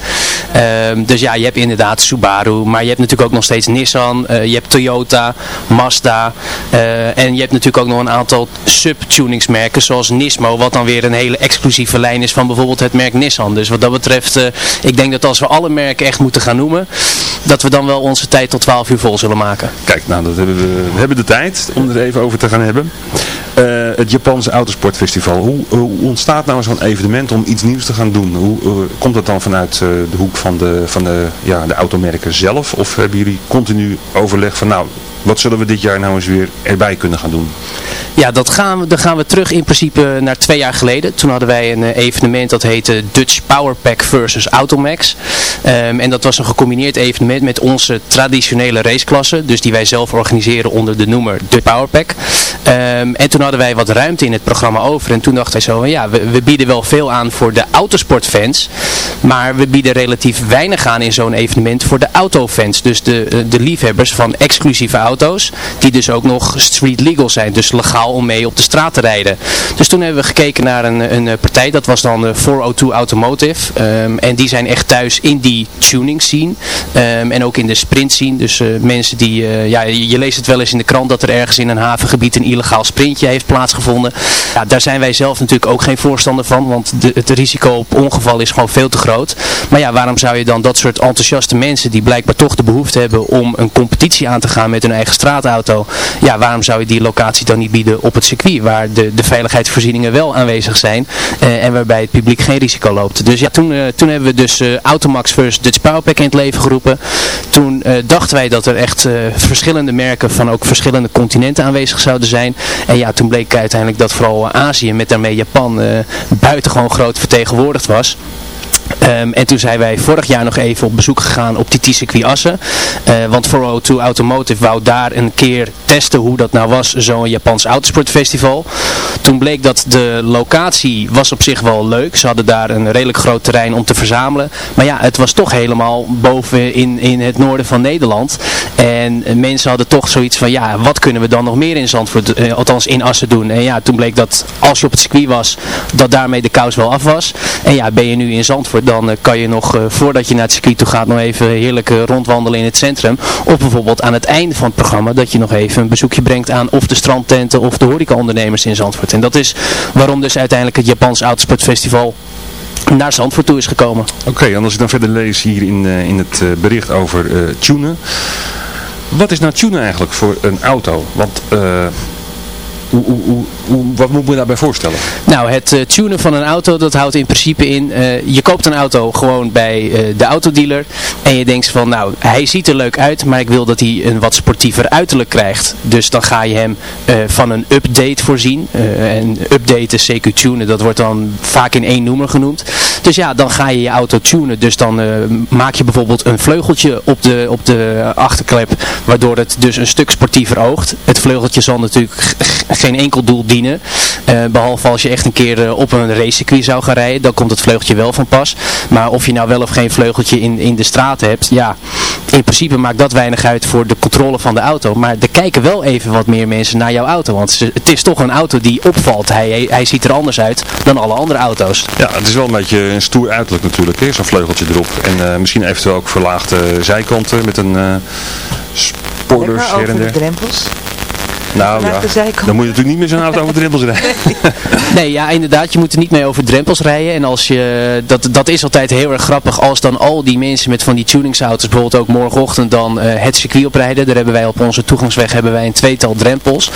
M: Ehm, dus ja, je hebt inderdaad Subaru, maar je hebt natuurlijk ook nog steeds Nissan, je hebt Toyota, Mazda en je hebt natuurlijk ook nog een aantal sub-tuningsmerken zoals Nismo, wat dan weer een hele exclusieve lijn is van bijvoorbeeld het merk Nissan. Dus wat dat betreft, ik denk dat als we alle merken echt moeten gaan noemen, dat we dan wel onze tijd tot 12 uur vol zullen maken.
E: Kijk, nou, dat hebben we, we hebben de tijd om er even over te gaan hebben. Eh, het Japanse Autosportfestival. Hoe, hoe ontstaat nou zo'n evenement om iets nieuws te gaan doen? Hoe, eh, komt dat dan vanuit eh, de hoek van, de, van de, ja, de automerken zelf? Of hebben jullie continu overleg van nou, wat zullen we dit jaar nou eens weer erbij kunnen gaan doen?
M: Ja, dat gaan we, dan gaan we terug in principe naar twee jaar geleden. Toen hadden wij een eh, evenement dat heette Dutch Power Pack versus Automax. Ehm, en dat was een gecombineerd evenement met onze traditionele raceklassen. Dus die wij zelf organiseren onder de noemer Dutch Power Pack. Ehm, en toen hadden wij wat ruimte in het programma over. En toen dachten wij zo ja, we, we bieden wel veel aan voor de autosportfans. Maar we bieden relatief weinig aan in zo'n evenement voor de autofans. Dus de, eh, de liefhebbers van exclusieve auto's. Die dus ook nog street legal zijn. Dus legaal om mee op de straat te rijden. Dus toen hebben we gekeken naar een, een eh, partij. Dat was dan de 402 Automotive. Ehm, en die zijn echt thuis in die tuning scene. Ehm, en ook in de sprint scene. Dus eh, mensen die, eh, ja, je je leest het wel eens in de krant dat er ergens in een havengebied een illegaal sprintje heeft plaatsgevonden. Ja, daar zijn wij zelf natuurlijk ook geen voorstander van. Want de, het risico op ongeval is gewoon veel te groot. Maar ja, waarom zou je dan dat soort enthousiaste mensen die blijkbaar toch de behoefte hebben om een competitie aan te gaan met hun eigen straatauto. Ja, waarom zou je die locatie dan niet bieden op het circuit waar de, de veiligheidsvoorzieningen wel aanwezig zijn. eh, en waarbij het publiek geen risico loopt. Dus ja, toen, eh, toen hebben we dus eh, Automax versus Dutch Powerpack in het leven geroepen. Toen dachten wij dat er echt verschillende merken van ook verschillende continenten aanwezig zouden zijn. En ja, toen bleek uiteindelijk dat vooral Azië met daarmee Japan buitengewoon groot vertegenwoordigd was. Ehm, en toen zijn wij vorig jaar nog even op bezoek gegaan op die T-circuit Assen. Eh, want 402 Automotive wou daar een keer testen hoe dat nou was, zo'n Japans autosportfestival. Toen bleek dat de locatie was op zich wel leuk. Ze hadden daar een redelijk groot terrein om te verzamelen. Maar ja, het was toch helemaal boven in, in het noorden van Nederland. En mensen hadden toch zoiets van, ja, wat kunnen we dan nog meer in Zandvoort, eh, althans in Assen doen. En ja, toen bleek dat als je op het circuit was, dat daarmee de kous wel af was. En ja, ben je nu in Zandvoort, dan eh, kan je nog, eh, voordat je naar het circuit toe gaat, nog even heerlijk eh, rondwandelen in het centrum. Of bijvoorbeeld aan het einde van het programma, dat je nog even een bezoekje brengt aan of de strandtenten of de horecaondernemers in Zandvoort. En dat is waarom dus uiteindelijk het Japans Autosportfestival naar Zandvoort toe is gekomen.
E: Oké, en als ik dan verder lees hier in, in het bericht over tunen. Wat is nou tunen eigenlijk voor een auto? Want wat moet me daarbij voorstellen?
M: Nou, het eh, tunen van een auto, dat houdt in principe in, eh, je koopt een auto gewoon bij eh, de autodealer en je denkt van, nou, hij ziet er leuk uit, maar ik wil dat hij een wat sportiever uiterlijk krijgt. Dus dan ga je hem van een update voorzien. En update is CQ tunen, dat wordt dan vaak in één noemer genoemd. Dus ja, dan ga je je auto tunen. Dus dan maak je bijvoorbeeld een vleugeltje op de, op de achterklep, waardoor het dus een stuk sportiever oogt. Het vleugeltje zal natuurlijk geen enkel doel dienen. Eh, behalve als je echt een keer eh, op een racecircuit zou gaan rijden, dan komt het vleugeltje wel van pas. Maar of je nou wel of geen vleugeltje in, in de straat hebt, ja, in principe maakt dat weinig uit voor de controle van de auto. Maar er kijken wel even wat meer mensen naar jouw auto. Want het is toch een auto die opvalt. Hij, hij, hij ziet er anders uit dan alle andere auto's.
E: Ja, het is wel een beetje een stoer uiterlijk natuurlijk, hè? zo'n vleugeltje erop. En eh, misschien eventueel ook verlaagde zijkanten met een eh spoilers her en
I: de drempels.
E: Nou ja, dan moet je natuurlijk niet meer zo'n auto over drempels rijden.
M: Nee, ja, inderdaad. Je moet er niet mee over drempels rijden. En als je, dat, dat is altijd heel erg grappig als dan al die mensen met van die tuningsauto's bijvoorbeeld ook morgenochtend dan eh, het circuit oprijden. Daar hebben wij op onze toegangsweg hebben wij een tweetal drempels.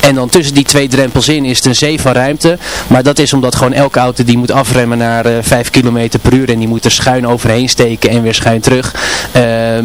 M: En dan tussen die twee drempels in is het een zee van ruimte. Maar dat is omdat gewoon elke auto die moet afremmen naar eh 5 km per uur. En die moet er schuin overheen steken en weer schuin terug. Eh,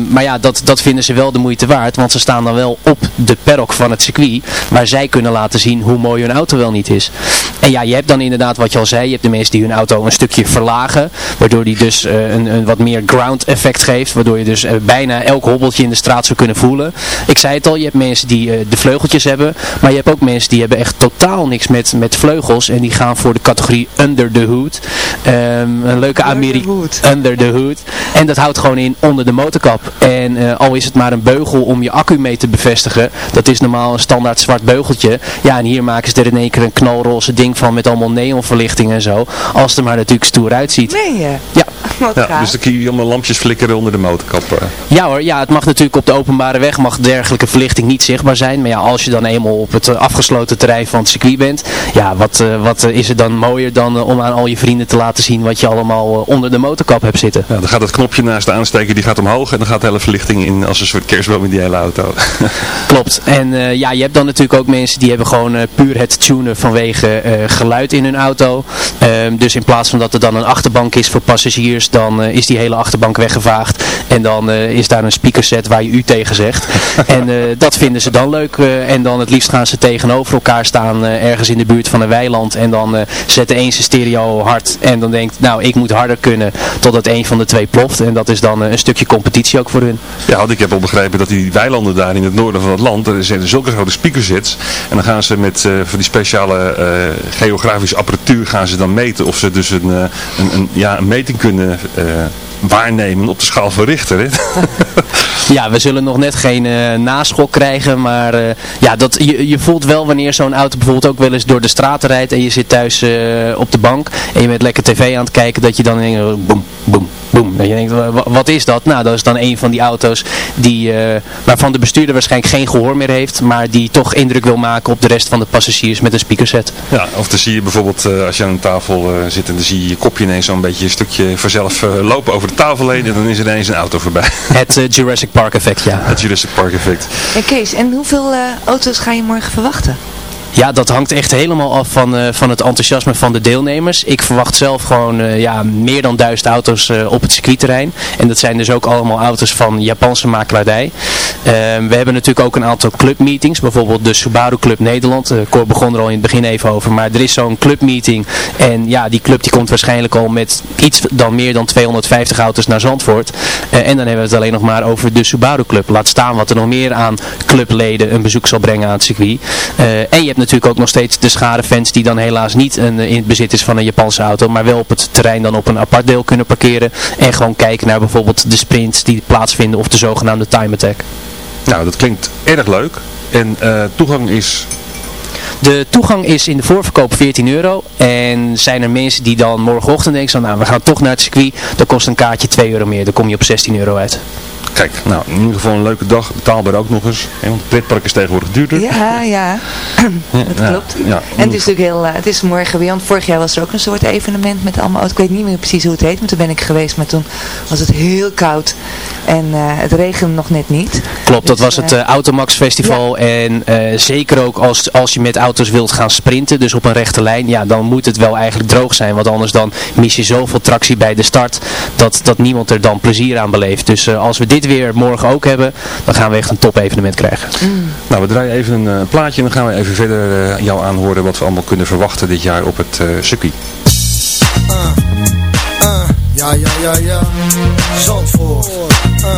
M: maar ja, dat, dat vinden ze wel de moeite waard. Want ze staan dan wel op de perrok van het circuit. Waar zij kunnen laten zien hoe mooi hun auto wel niet is. En ja, je hebt dan inderdaad wat je al zei. Je hebt de mensen die hun auto een stukje verlagen. Waardoor die dus eh, een, een wat meer ground effect geeft. Waardoor je dus eh, bijna elk hobbeltje in de straat zou kunnen voelen. Ik zei het al, je hebt mensen die eh, de vleugeltjes hebben. Maar je hebt ook mensen die hebben echt totaal niks met, met vleugels. En die gaan voor de categorie under the hood. Ehm, een leuke Amerika. Under the hood. En dat houdt gewoon in onder de motorkap. En al is het maar een beugel om je accu mee te bevestigen. Dat is normaal een standaard zwart beugeltje. Ja, en hier maken ze er in één keer een knalroze ding van met allemaal neonverlichting en zo. Als het er maar natuurlijk stoer uitziet.
I: Nee, je.
M: Ja.
I: Wat
E: Ja, dus dan kun je allemaal lampjes flikkeren onder de motorkap. eh.
M: Ja hoor, ja, het mag natuurlijk op de openbare weg mag dergelijke verlichting niet zichtbaar zijn. Maar ja, als je dan eenmaal op het eh, afgesloten terrein van het circuit bent, ja, wat, eh, wat is er dan mooier dan om aan al je vrienden te laten zien wat je allemaal onder de motorkap hebt zitten.
E: Ja, dan gaat het knopje naast de aansteker, die gaat omhoog en dan gaat de hele verlichting in als een soort kerstboom in die hele auto.
M: Klopt. En eh, ja, je hebt dan natuurlijk ook mensen die hebben gewoon eh, puur het tunen vanwege eh, geluid in hun auto. Ehm, dus in plaats van dat er dan een achterbank is voor passagiers, dan eh, is die hele achterbank weggevaagd. En dan is daar een speakerset waar je u tegen zegt. en dat vinden ze dan leuk. en dan het liefst gaan ze tegenover elkaar staan ergens in de buurt van een weiland. En dan zet de een zijn stereo hard. En dan denkt, nou ik moet harder kunnen totdat een van de twee ploft. En dat is dan een stukje competitie ook voor hun.
E: Ja, want ik heb al begrepen dat die weilanden daar in het noorden van het land, er zijn zulke grote speakersets. En dan gaan ze met eh, van die speciale eh, geografische apparatuur gaan ze dan meten of ze dus een, eh, een, een, ja, een meting kunnen waarnemen op de schaal van Richter. Hè?
M: Ja, we zullen nog net geen eh, naschok krijgen, maar eh, ja, dat, je, je voelt wel wanneer zo'n auto bijvoorbeeld ook wel eens door de straten rijdt en je zit thuis eh, op de bank en je bent lekker tv aan het kijken, dat je dan denkt, boem, boem, boem. Dat je denkt, wa- wa- wat is dat? Nou, dat is dan een van die auto's die, waarvan de bestuurder waarschijnlijk geen gehoor meer heeft, maar die toch indruk wil maken op de rest van de passagiers met een speakerset.
E: Ja, of dan zie je bijvoorbeeld als je aan een tafel zit en dan zie je je kopje ineens zo'n beetje een stukje vanzelf lopen over de tafel heen en dan is er ineens een auto voorbij.
M: Het Jurassic Park effect, ja.
E: Het Jurassic Park effect.
I: En Kees, en hoeveel eh, auto's ga je morgen verwachten?
M: Ja, dat hangt echt helemaal af van, eh, van het enthousiasme van de deelnemers. Ik verwacht zelf gewoon eh, ja, meer dan duizend auto's eh, op het circuitterrein. En dat zijn dus ook allemaal auto's van Japanse makelaardij. Ehm, we hebben natuurlijk ook een aantal clubmeetings. Bijvoorbeeld de Subaru Club Nederland. Cor begon er al in het begin even over. Maar er is zo'n clubmeeting. En ja, die club die komt waarschijnlijk al met iets dan meer dan 250 auto's naar Zandvoort. En dan hebben we het alleen nog maar over de Subaru Club. Laat staan wat er nog meer aan clubleden een bezoek zal brengen aan het circuit. En je hebt natuurlijk ook nog steeds de schare fans die dan helaas niet een, eh, in het bezit is van een Japanse auto. Maar wel op het terrein dan op een apart deel kunnen parkeren. En gewoon kijken naar bijvoorbeeld de sprints die plaatsvinden of de zogenaamde time attack.
E: Nou, dat klinkt erg leuk. En eh, toegang is
M: De toegang is in de voorverkoop 14 euro. En zijn er mensen die dan morgenochtend denken, nou we gaan toch naar het circuit. Dan kost een kaartje 2 euro meer. Dan kom je op 16 euro uit.
E: Kijk, nou, in ieder geval een leuke dag. Betaalbaar ook nog eens. hè, Want het pretpark is tegenwoordig duurder.
I: Ja, ja. dat klopt.
E: Ja,
I: En het is natuurlijk heel, eh, het is morgen weer, want vorig jaar was er ook een soort evenement met allemaal auto's. Ik weet niet meer precies hoe het heet, maar toen ben ik geweest, maar toen was het heel koud en eh, het regende nog net niet.
M: Klopt, dat
I: Dus,
M: was het
I: eh,
M: Automax Festival. En eh, zeker ook als, als je met auto's wilt gaan sprinten, dus op een rechte lijn, ja, dan moet het wel eigenlijk droog zijn. Want anders dan mis je zoveel tractie bij de start, dat, dat niemand er dan plezier aan beleeft. Dus eh, als we dit weer morgen ook hebben, dan gaan we echt een top evenement krijgen.
E: Nou, we draaien even een eh, plaatje en dan gaan we even verder eh, jou aanhoren wat we allemaal kunnen verwachten dit jaar op het eh, circuit.
N: Uh, uh, ja, ja, ja, ja. Zandvoort. Uh,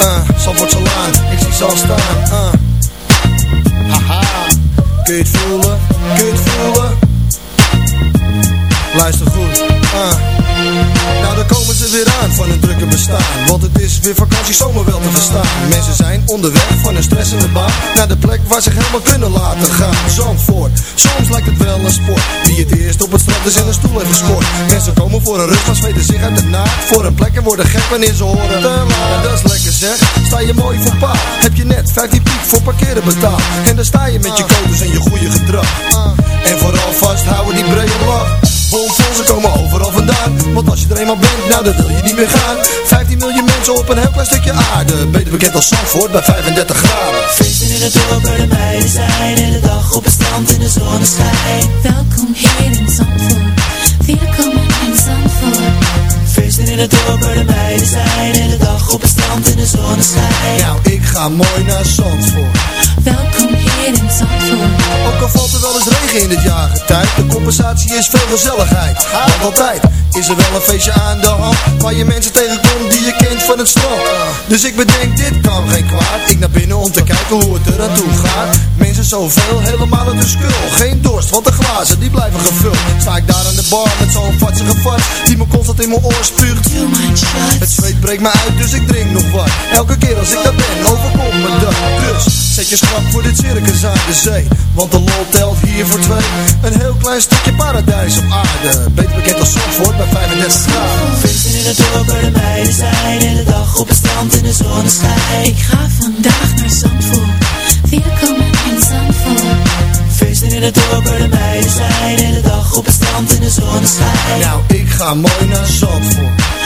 N: uh, Zandvoortse laan. Ik zie al staan. Uh. Haha. Kun je het voelen? Kun je het voelen? Luister goed. Nou, daar komen ze weer aan van hun drukke bestaan. Want het is weer vakantie zomer wel te verstaan. Mensen zijn onderweg van een stressende baan naar de plek waar ze zich helemaal kunnen laten gaan. Zandvoort, soms lijkt het wel een sport. Wie het eerst op het strand is in een stoel heeft gescoord. Mensen komen voor een rust, maar zweten zich uit de naad. Voor een plek en worden gek wanneer ze horen te. Dat is lekker zeg, sta je mooi voor paal. Heb je net 15 piek voor parkeren betaald. En dan sta je met je codes en je goede gedrag. En vooral vasthouden die brede lach. Bomvol, ze komen overal vandaan Want als je er eenmaal bent, nou dan wil je niet meer gaan 15 miljoen mensen op een heel klein stukje aarde Beter bekend als Zandvoort bij 35 graden
O: Feesten in het dorp waar de meiden zijn En de dag op het strand in de zonneschijn Welkom hier in Zandvoort Welkom in Feesten in het dorp waar de meiden zijn. En de dag op het strand in de zonneschijn.
N: Nou, ik ga mooi naar Zandvoort.
O: Welkom hier in Zandvoort.
N: Ook al valt er wel eens regen in dit jaargetijd De compensatie is veel gezelligheid. Want altijd is er wel een feestje aan de hand? Waar je mensen tegenkomt die je kent van het strand. Dus ik bedenk, dit kan geen kwaad. Ik naar binnen om te kijken hoe het er aan toe gaat. Mensen zoveel, helemaal in de skul Geen dorst, want de glazen die blijven gevuld. Sta ik daar aan de bar met zo'n vatsige vat Die me constant in mijn oor spuugt. Het zweet breekt me uit, dus ik drink nog wat. Elke keer als ik daar ben, overkomt me dat. Dus zet je schrap voor dit circus aan de zee. Want de lol telt hier voor twee. Een heel klein stukje paradijs op aarde. Beter bekend als Zandvoort bij 35 graden
O: Feesten in het dorp waar de meiden zijn. En de dag op het strand in de zonneschijn. Ik ga vandaag naar Zandvoort. Welkom in Zandvoort. Feesten in het dorp waar de meiden zijn. En de dag op het strand in de zonneschijn.
N: Nou, ik ga mooi naar Zandvoort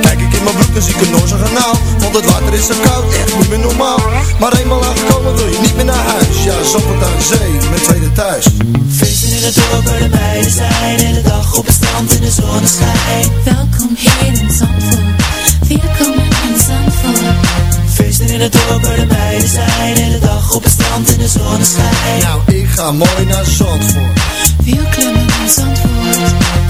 N: Kijk ik in mijn broek, dan zie ik een Noorse kanaal Want het water is zo koud, echt niet meer normaal. Maar eenmaal aangekomen wil je niet meer naar huis. Ja, Zandvoort aan zee, mijn tweede thuis.
O: Feesten in het dorp waar de meiden zijn. En de dag op het strand in de zonneschijn. Welkom hier in Zandvoort. Welkom in Zandvoort. Feesten in het dorp waar de meiden zijn. En de dag op het strand in de zonneschijn.
N: Nou, ik ga mooi naar Zandvoort.
O: Welkom in Zandvoort. in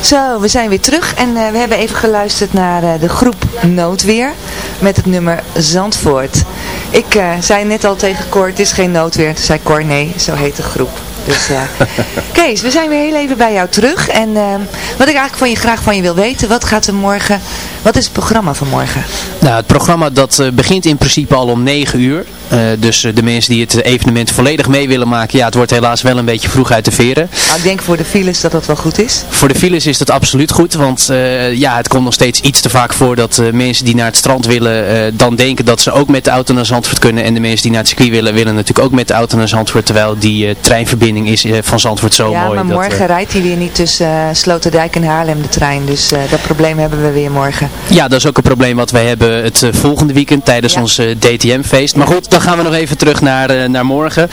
I: Zo, we zijn weer terug en eh, we hebben even geluisterd naar eh, de groep Noodweer met het nummer Zandvoort. Ik eh, zei net al tegen Cor, het is geen noodweer. Toen zei Cor, nee, zo heet de groep. Dus ja. Kees, we zijn weer heel even bij jou terug. En eh, wat ik eigenlijk van je graag van je wil weten, wat gaat er morgen, wat is het programma van morgen?
M: Nou, het programma dat eh, begint in principe al om 9 uur. Eh, dus eh, de mensen die het evenement volledig mee willen maken, ja, het wordt helaas wel een beetje vroeg uit de veren.
I: Nou, ik denk voor de files dat dat wel goed is.
M: Voor de files is dat absoluut goed, want eh, ja, het komt nog steeds iets te vaak voor dat eh, mensen die naar het strand willen, eh, dan denken dat ze ook met de auto naar Zandvoort kunnen. En de mensen die naar het circuit willen, willen natuurlijk ook met de auto naar Zandvoort, terwijl die eh, is eh, van Zandvoort zo
I: ja,
M: mooi.
I: maar
M: dat,
I: morgen
M: eh,
I: rijdt hij weer niet tussen eh, Sloterdijk en Haarlem de trein. Dus dat probleem hebben we weer morgen.
M: Ja, dat is ook een probleem wat wij hebben het volgende weekend tijdens ons DTM-feest. Maar goed, dan gaan we nog even terug naar, naar morgen.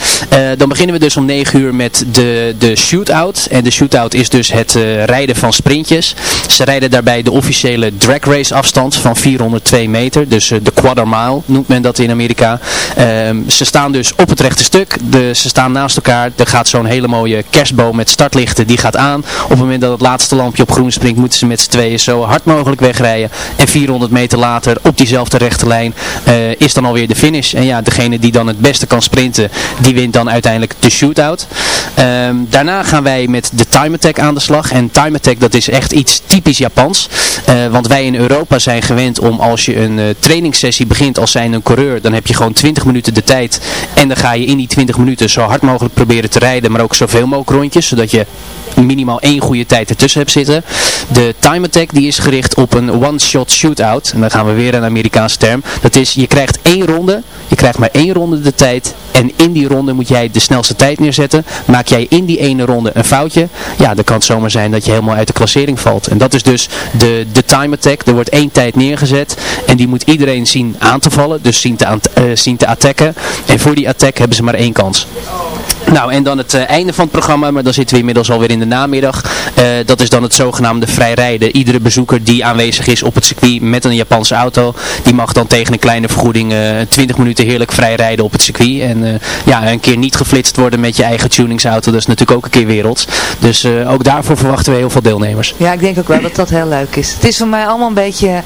M: Dan beginnen we dus om 9 uur met de, de shootout. En de shootout is dus het rijden van sprintjes. Ze rijden daarbij de officiële drag race afstand van 402 meter. Dus de quarter mile noemt men dat in Amerika. Ehm, ze staan dus op het rechte stuk. De, ze staan naast elkaar. Er gaat zo'n hele mooie kerstboom met startlichten. Die gaat aan. Op het moment dat het laatste lampje op groen springt, moeten ze met z'n tweeën zo hard mogelijk wegrijden. En 400 meter later, op diezelfde rechte lijn, eh, is dan alweer de finish. En ja, degene die dan het beste kan sprinten, die wint dan uiteindelijk de shootout. Ehm, daarna gaan wij met de time attack aan de slag. En time attack, dat is echt iets typisch Japans. Eh, want wij in Europa zijn gewend om als je een eh, trainingssessie begint als zijn een coureur, dan heb je gewoon 20 minuten de tijd. En dan ga je in die 20 minuten zo hard mogelijk proberen te rijden, maar ook zoveel mogelijk rondjes, zodat je minimaal één goede tijd ertussen hebt zitten. De time attack die is gericht op een one-shot shootout. En dan gaan we weer een Amerikaanse term. Dat is, je krijgt één ronde, je krijgt maar één ronde de tijd. En in die ronde moet jij de snelste tijd neerzetten. Maak jij in die ene ronde een foutje, ja, dan kan het zomaar zijn dat je helemaal uit de klassering valt. En dat is dus de, de time attack. Er wordt één tijd neergezet en die moet iedereen zien aan te vallen. Dus zien te, eh, zien te attacken. En voor die attack hebben ze maar één kans. Nou, en dan het eh, einde van het programma, maar dan zitten we inmiddels alweer in de namiddag. Eh, dat is dan het zogenaamde vrijrijden. Iedere bezoeker die aanwezig is op het circuit met een Japanse auto, die mag dan tegen een kleine vergoeding eh 20 minuten heerlijk vrij rijden op het circuit. En ja, een keer niet geflitst worden met je eigen tuningsauto, dat is natuurlijk ook een keer werelds. Dus ook daarvoor verwachten we heel veel deelnemers.
I: Ja, ik denk ook wel dat dat heel leuk is. Het is voor mij allemaal een beetje...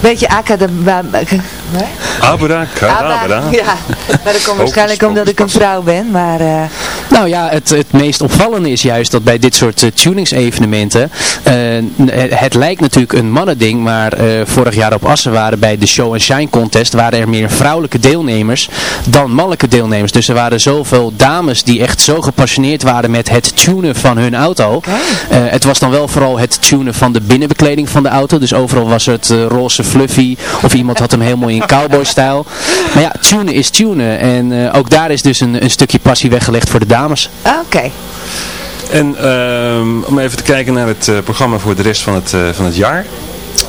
I: Beetje academia...
E: Abracadabra.
I: Ja, maar dat komt waarschijnlijk omdat ik een vrouw ben, maar... eh,
M: Nou ja, het, het meest opvallende is juist dat bij dit soort uh, tuningsevenementen, eh, het lijkt natuurlijk een mannending, maar eh, vorig jaar op Assen waren bij de Show and Shine Contest, waren er meer vrouwelijke deelnemers dan mannelijke deelnemers. Dus er waren zoveel dames die echt zo gepassioneerd waren met het tunen van hun auto. Eh, het was dan wel vooral het tunen van de binnenbekleding van de auto, dus overal was het roze fluffy, of iemand had hem helemaal in cowboy-stijl. Maar ja, tunen is tunen en eh, ook daar is dus een, een stukje passie weggelegd voor de dames.
I: Oké.
E: En ehm, om even te kijken naar het eh, programma voor de rest van het, eh, van het jaar.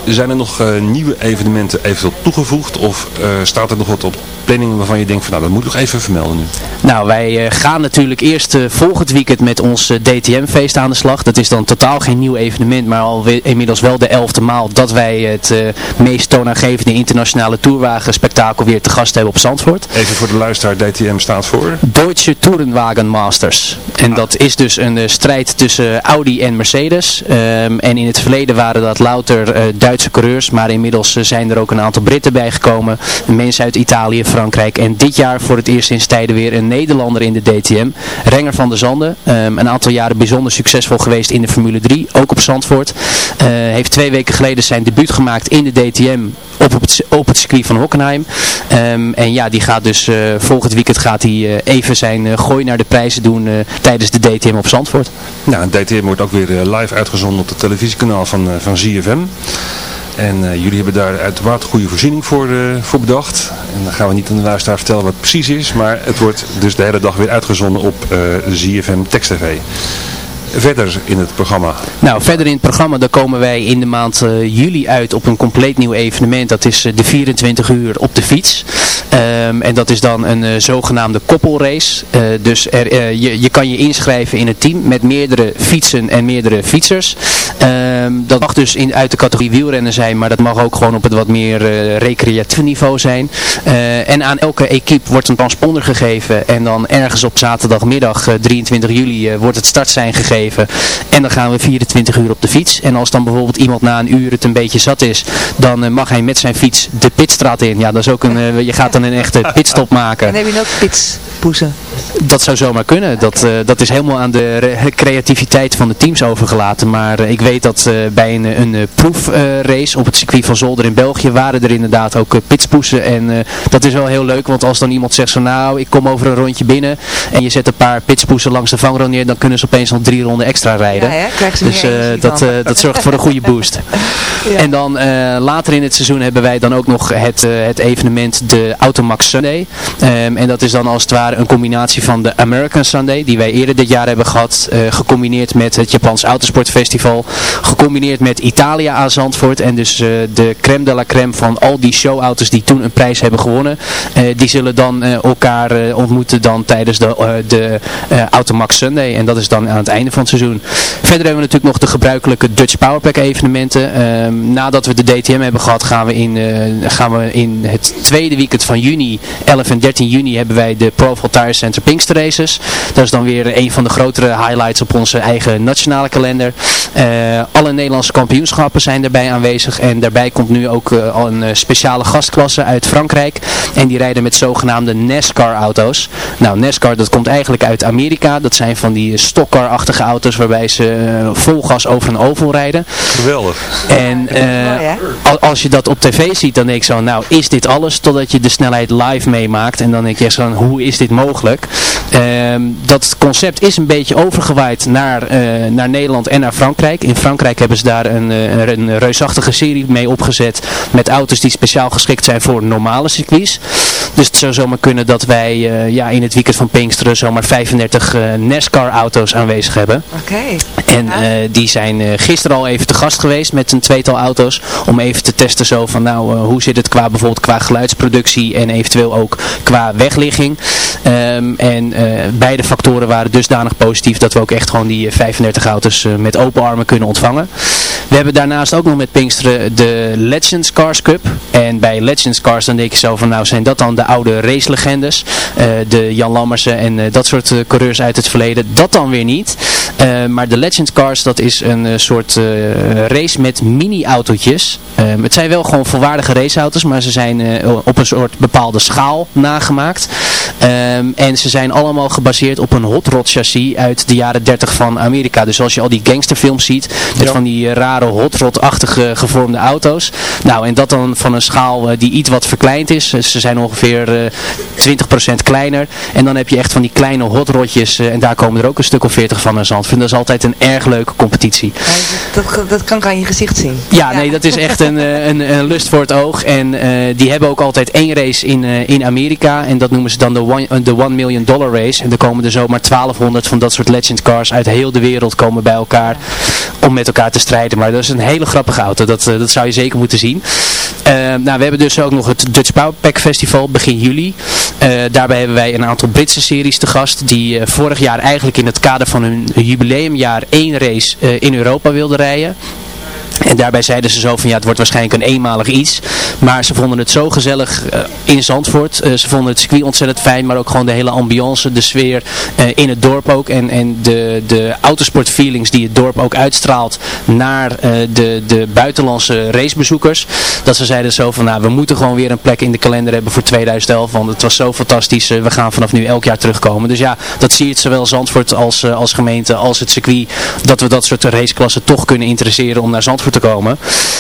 E: Zijn er nog eh, nieuwe evenementen eventueel toegevoegd? Of eh, staat er nog wat op planning waarvan je denkt van nou dat moet ik nog even vermelden nu?
M: Nou, wij eh, gaan natuurlijk eerst volgend weekend met ons eh, DTM-feest aan de slag. Dat is dan totaal geen nieuw evenement, maar al inmiddels wel de elfde maal dat wij het meest toonaangevende internationale toerwagenspektakel weer te gast hebben op Zandvoort.
E: Even voor de luisteraar, DTM staat voor?
M: Deutsche Tourenwagen Masters. En dat is dus een strijd tussen Audi en Mercedes. Ehm, en in het verleden waren dat louter eh, Duitse coureurs, maar inmiddels eh, zijn er ook een aantal Britten bijgekomen. Mensen uit Italië, Frankrijk. En dit jaar voor het eerst sinds tijden weer een Nederlander in de DTM. Renger van der Zanden. Ehm, een aantal jaren bijzonder succesvol geweest in de Formule 3, ook op Zandvoort. Eh, heeft twee weken geleden zijn debuut gemaakt in de DTM op, het, circuit van Hockenheim. Ehm, en ja, die gaat dus eh, volgend weekend gaat hij even zijn gooi naar de prijzen doen tijdens de DTM op Zandvoort.
E: Nou, en DTM wordt ook weer live uitgezonden op het televisiekanaal van, van ZFM. En eh, jullie hebben daar uiteraard goede voorziening voor, eh, voor bedacht. En dan gaan we niet aan de luisteraar vertellen wat het precies is. Maar het wordt dus de hele dag weer uitgezonden op eh ZFM Text TV. Verder in het programma.
M: Nou, verder in het programma, dan komen wij in de maand eh, juli uit op een compleet nieuw evenement. Dat is eh, de 24 uur op de fiets. Ehm, en dat is dan een eh, zogenaamde koppelrace. Dus er, je, je kan je inschrijven in een team met meerdere fietsen en meerdere fietsers. Ehm, dat mag dus in, uit de categorie wielrennen zijn, maar dat mag ook gewoon op het wat meer eh, recreatief niveau zijn. En aan elke equipe wordt een transponder gegeven. En dan ergens op zaterdagmiddag eh, 23 juli wordt het startsein gegeven. En dan gaan we 24 uur op de fiets. En als dan bijvoorbeeld iemand na een uur het een beetje zat is, dan eh, mag hij met zijn fiets de pitstraat in. Ja, dat is ook een, eh, je gaat dan een echte pitstop maken.
I: En heb je ook pitspoezen?
M: Dat zou zomaar kunnen. Dat, eh, dat is helemaal aan de re- creativiteit van de teams overgelaten. Maar ik weet dat bij een, een proefrace op het circuit van Zolder in België waren er inderdaad ook pitspoesen. En dat is wel heel leuk, want als dan iemand zegt zo nou, ik kom over een rondje binnen en je zet een paar pitspoesen langs de vangrail neer, dan kunnen ze opeens al drie ronden extra rijden.
I: Ja, hè?
M: Dus eh, dat, eh, dat zorgt voor een goede boost. En dan eh, later in het seizoen hebben wij dan ook nog het, het evenement de Automax Sunday. Ehm, en dat is dan als het ware een combinatie van de American Sunday, die wij eerder dit jaar hebben gehad, eh, gecombineerd met het Japans Autosportfestival, gecombineerd met Italia aan Zandvoort. En dus de crème de la crème van al die showauto's die toen een prijs hebben gewonnen, die zullen dan elkaar ontmoeten dan tijdens de, de Automax Sunday. En dat is dan aan het einde van seizoen. Verder hebben we natuurlijk nog de gebruikelijke Dutch Powerpack evenementen. Ehm, nadat we de DTM hebben gehad, gaan we, in, eh, gaan we in het tweede weekend van juni, 11 en 13 juni, hebben wij de Profile Tire Center Pinkster Races. Dat is dan weer een van de grotere highlights op onze eigen nationale kalender. Eh, alle Nederlandse kampioenschappen zijn daarbij aanwezig. En daarbij komt nu ook eh, al een speciale gastklasse uit Frankrijk. En die rijden met zogenaamde NASCAR auto's. Nou, NASCAR dat komt eigenlijk uit Amerika. Dat zijn van die stockcar-achtige auto's waarbij ze eh, vol gas over een oval rijden.
P: Geweldig.
M: En eh, al- als je dat op tv ziet, dan denk ik zo, nou is dit alles totdat je de snelheid live meemaakt. En dan denk je echt zo, hoe is dit mogelijk? Ehm, dat concept is een beetje overgewaaid naar, eh, naar Nederland en naar Frankrijk. In Frankrijk hebben ze daar een, een reusachtige serie mee opgezet met auto's die speciaal geschikt zijn voor normale circuits. Dus het zou zomaar kunnen dat wij eh, ja, in het weekend van Pinksteren zomaar 35 eh, NASCAR auto's aanwezig hebben.
I: Oké.
M: En eh, die zijn eh, gisteren al even te gast geweest met een tweetal auto's. Om even te testen zo van nou eh, hoe zit het qua bijvoorbeeld qua geluidsproductie en eventueel ook qua wegligging. Ehm, en beide factoren waren dusdanig positief dat we ook echt gewoon die eh, 35 auto's met open armen kunnen ontvangen. We hebben daarnaast ook nog met Pinksteren de Legends Cars Cup. En bij Legends Cars dan denk je zo van nou zijn dat dan de oude racelegendes. Eh, de Jan Lammersen en dat soort coureurs uit het verleden. Dat dan weer niet. Eh, maar de Legends Cars dat is een eh, soort eh, race met mini-autootjes. Ehm, het zijn wel gewoon volwaardige raceauto's. Maar ze zijn op een soort bepaalde schaal nagemaakt. Ehm, en ze zijn allemaal gebaseerd op een hot rod chassis uit de jaren 30 van Amerika. Dus als je al die gangsterfilms ziet. Met van die rare hot rod-achtige gevormde auto's. Nou en dat dan van een schaal die iets wat verkleind is. Ze zijn ongeveer eh 20% kleiner. En dan heb je echt van die kleine hot rodjes. en daar komen er ook een stuk of 40 van naar Zandvoort. Dat is altijd een erg leuke competitie.
I: Dat, dat kan ik aan je gezicht zien.
M: Ja, nee, dat is echt een, eh, een, een lust voor het oog. En eh, die hebben ook altijd één race in, eh, in Amerika. En dat noemen ze dan de one, de one Million Dollar Race. En er komen er zomaar 1200 van dat soort legend cars uit heel de wereld komen bij elkaar. Om met elkaar te strijden. Maar dat is een hele grappige auto. Dat, dat zou je zeker moeten zien. Nou, we hebben dus ook nog het Dutch Powerpack Festival begin juli. Daarbij hebben wij een aantal Britse series te gast. Die vorig jaar eigenlijk in het kader van hun jubileumjaar één race eh, in Europa wilden rijden. En daarbij zeiden ze zo van ja, het wordt waarschijnlijk een eenmalig iets. Maar ze vonden het zo gezellig eh, in Zandvoort. Eh, ze vonden het circuit ontzettend fijn, maar ook gewoon de hele ambiance, de sfeer eh, in het dorp ook. En, en de, de autosport feelings die het dorp ook uitstraalt naar de, de buitenlandse racebezoekers. Dat ze zeiden zo van nou, we moeten gewoon weer een plek in de kalender hebben voor 2011. Want het was zo fantastisch. we gaan vanaf nu elk jaar terugkomen. Dus ja, dat zie je het zowel Zandvoort als, als gemeente als het circuit. Dat we dat soort raceklassen toch kunnen interesseren om naar Zandvoort te komen.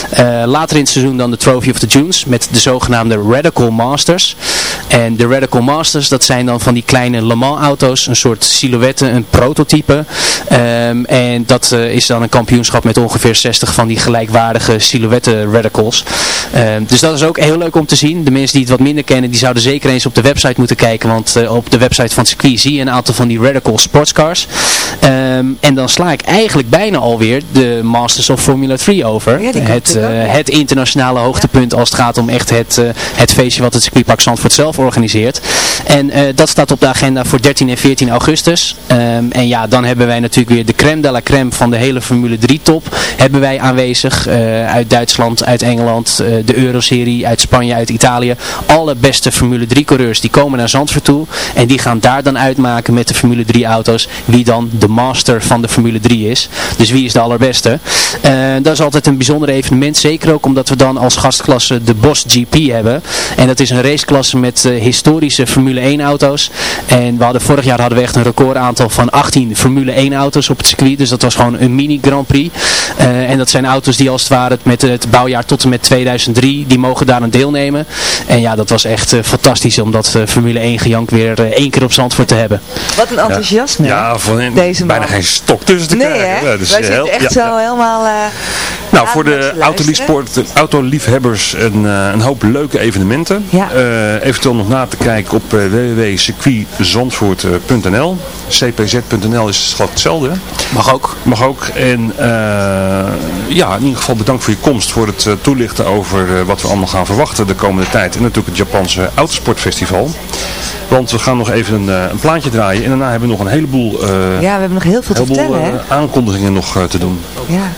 M: Eh, later in het seizoen dan de Trophy of the Dunes met de zogenaamde Radical Masters. En de Radical Masters, dat zijn dan van die kleine Le Mans auto's, een soort silhouette, een prototype. Ehm, en dat eh, is dan een kampioenschap met ongeveer 60 van die gelijkwaardige silhouette radicals. Ehm, dus dat is ook heel leuk om te zien. De mensen die het wat minder kennen, die zouden zeker eens op de website moeten kijken. Want eh, op de website van het circuit zie je een aantal van die radical sportscars. Ehm, en dan sla ik eigenlijk bijna alweer de Masters of Formula 3 over.
I: Ja,
M: het,
I: natuurlijk ook,
M: eh,
I: ja.
M: het internationale hoogtepunt als het gaat om echt het, eh, het feestje wat het circuitpark Zandvoort zelf organiseert. En eh, dat staat op de agenda voor 13 en 14 augustus. Ehm, en ja, dan hebben wij natuurlijk weer de crème de la crème van de hele Formule 3 top. Hebben wij aanwezig uit Duitsland, uit Engeland, de Euroserie, uit Spanje, uit Italië. Alle beste Formule 3 coureurs die komen naar Zandvoort toe. En die gaan daar dan uitmaken met de Formule 3 auto's wie dan de master van de Formule 3 is. Dus wie is de allerbeste. Dat is altijd een bijzonder evenement. Zeker ook omdat we dan als gastklasse de Boss GP hebben. En dat is een raceklasse met eh, historische Formule Formule 1 auto's. En we hadden, vorig jaar hadden we echt een record aantal van 18 Formule 1 auto's op het circuit. Dus dat was gewoon een mini Grand Prix. en dat zijn auto's die als het ware met het bouwjaar tot en met 2003, die mogen daar aan deelnemen. En ja, dat was echt fantastisch om dat Formule 1 gejank weer één keer op Zandvoort te hebben.
I: Wat een enthousiasme.
E: Ja, van
I: Deze
E: bijna geen stok tussen te
I: nee,
E: krijgen.
I: Hè?
E: Dus
I: Wij zitten echt zo helemaal... Uh,
E: nou, voor de autoliefsport, autoliefhebbers een, uh, een hoop leuke evenementen.
I: Ja.
E: Uh, eventueel nog na te kijken op www.circuitzandvoort.nl cpz.nl is gewoon hetzelfde.
M: Mag ook.
E: Mag ook. En ja, in ieder geval bedankt voor je komst, voor het toelichten over wat we allemaal gaan verwachten de komende tijd. En natuurlijk het Japanse Autosportfestival. Want we gaan nog even een, een plaatje draaien en daarna hebben we nog een heleboel, uh,
I: ja, we hebben nog heel veel te vertellen,
E: uh, aankondigingen nog uh, te doen.
I: Ja.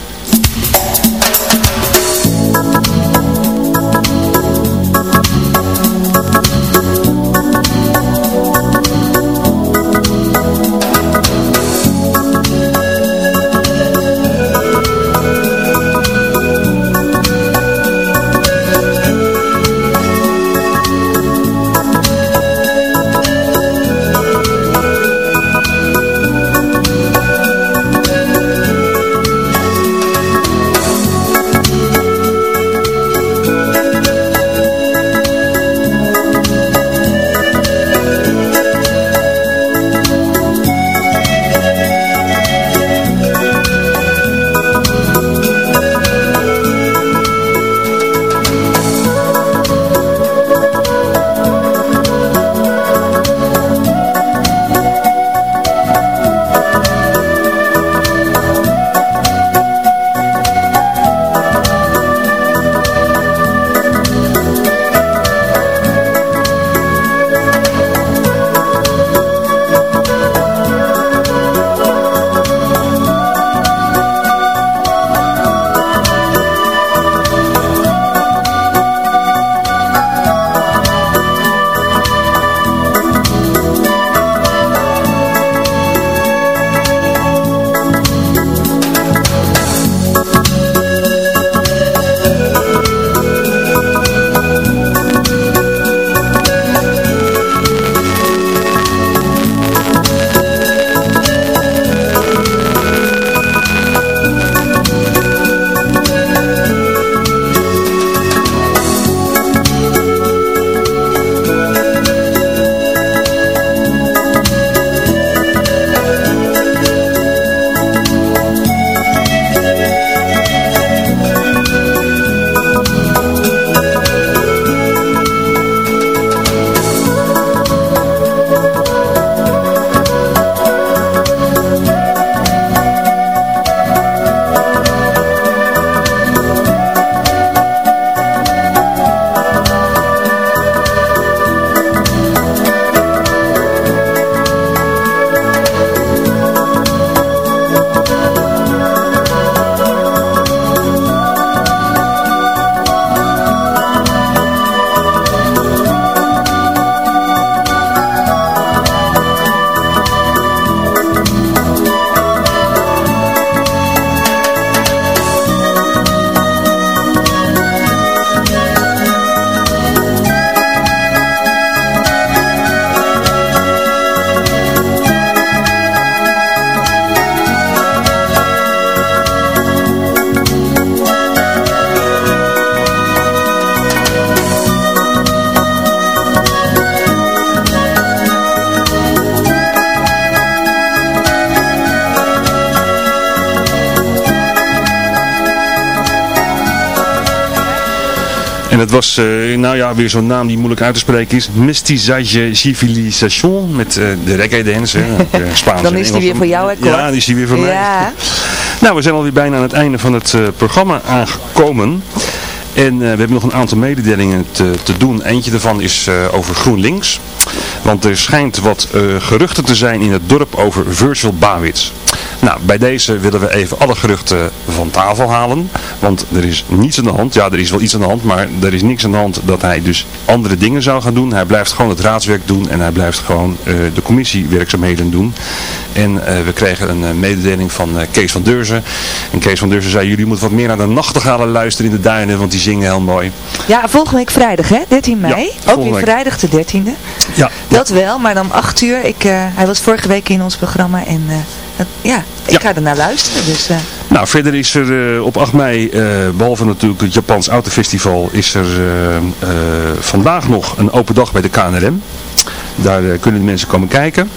E: Het was, uh, nou ja, weer zo'n naam die moeilijk uit te spreken is. Mestisage Civilisation met uh, de reggae dance. Hè, Spaans
I: Dan is die weer voor jou, hè,
E: Ja, die is die weer voor
I: ja.
E: mij. Nou, we zijn alweer bijna aan het einde van het programma aangekomen. En we hebben nog een aantal mededelingen te, te doen. Eentje daarvan is over GroenLinks. Want er schijnt wat geruchten te zijn in het dorp over Virgil Bawits. Nou, bij deze willen we even alle geruchten van tafel halen. Want er is niets aan de hand. Ja, er is wel iets aan de hand, maar er is niks aan de hand dat hij dus andere dingen zou gaan doen. Hij blijft gewoon het raadswerk doen en hij blijft gewoon uh, de commissiewerkzaamheden doen. En uh, we kregen een uh, mededeling van Kees van Deurzen. En Kees van Deurzen zei, jullie moeten wat meer naar de nachtegalen luisteren in de duinen, want die zingen heel mooi.
I: Ja, volgende week vrijdag hè, 13 mei.
E: Ja,
I: Ook weer vrijdag de 13e.
E: Ja.
I: Dat wel, maar dan om 8 uur. Ik, eh, hij was vorige week in ons programma en eh, ja, ik ga er naar luisteren. Dus, eh,
E: Nou, verder is er eh, op 8 mei, eh, behalve natuurlijk het Japans Autofestival, is er vandaag nog een open dag bij de KNRM. Daar kunnen de mensen komen kijken.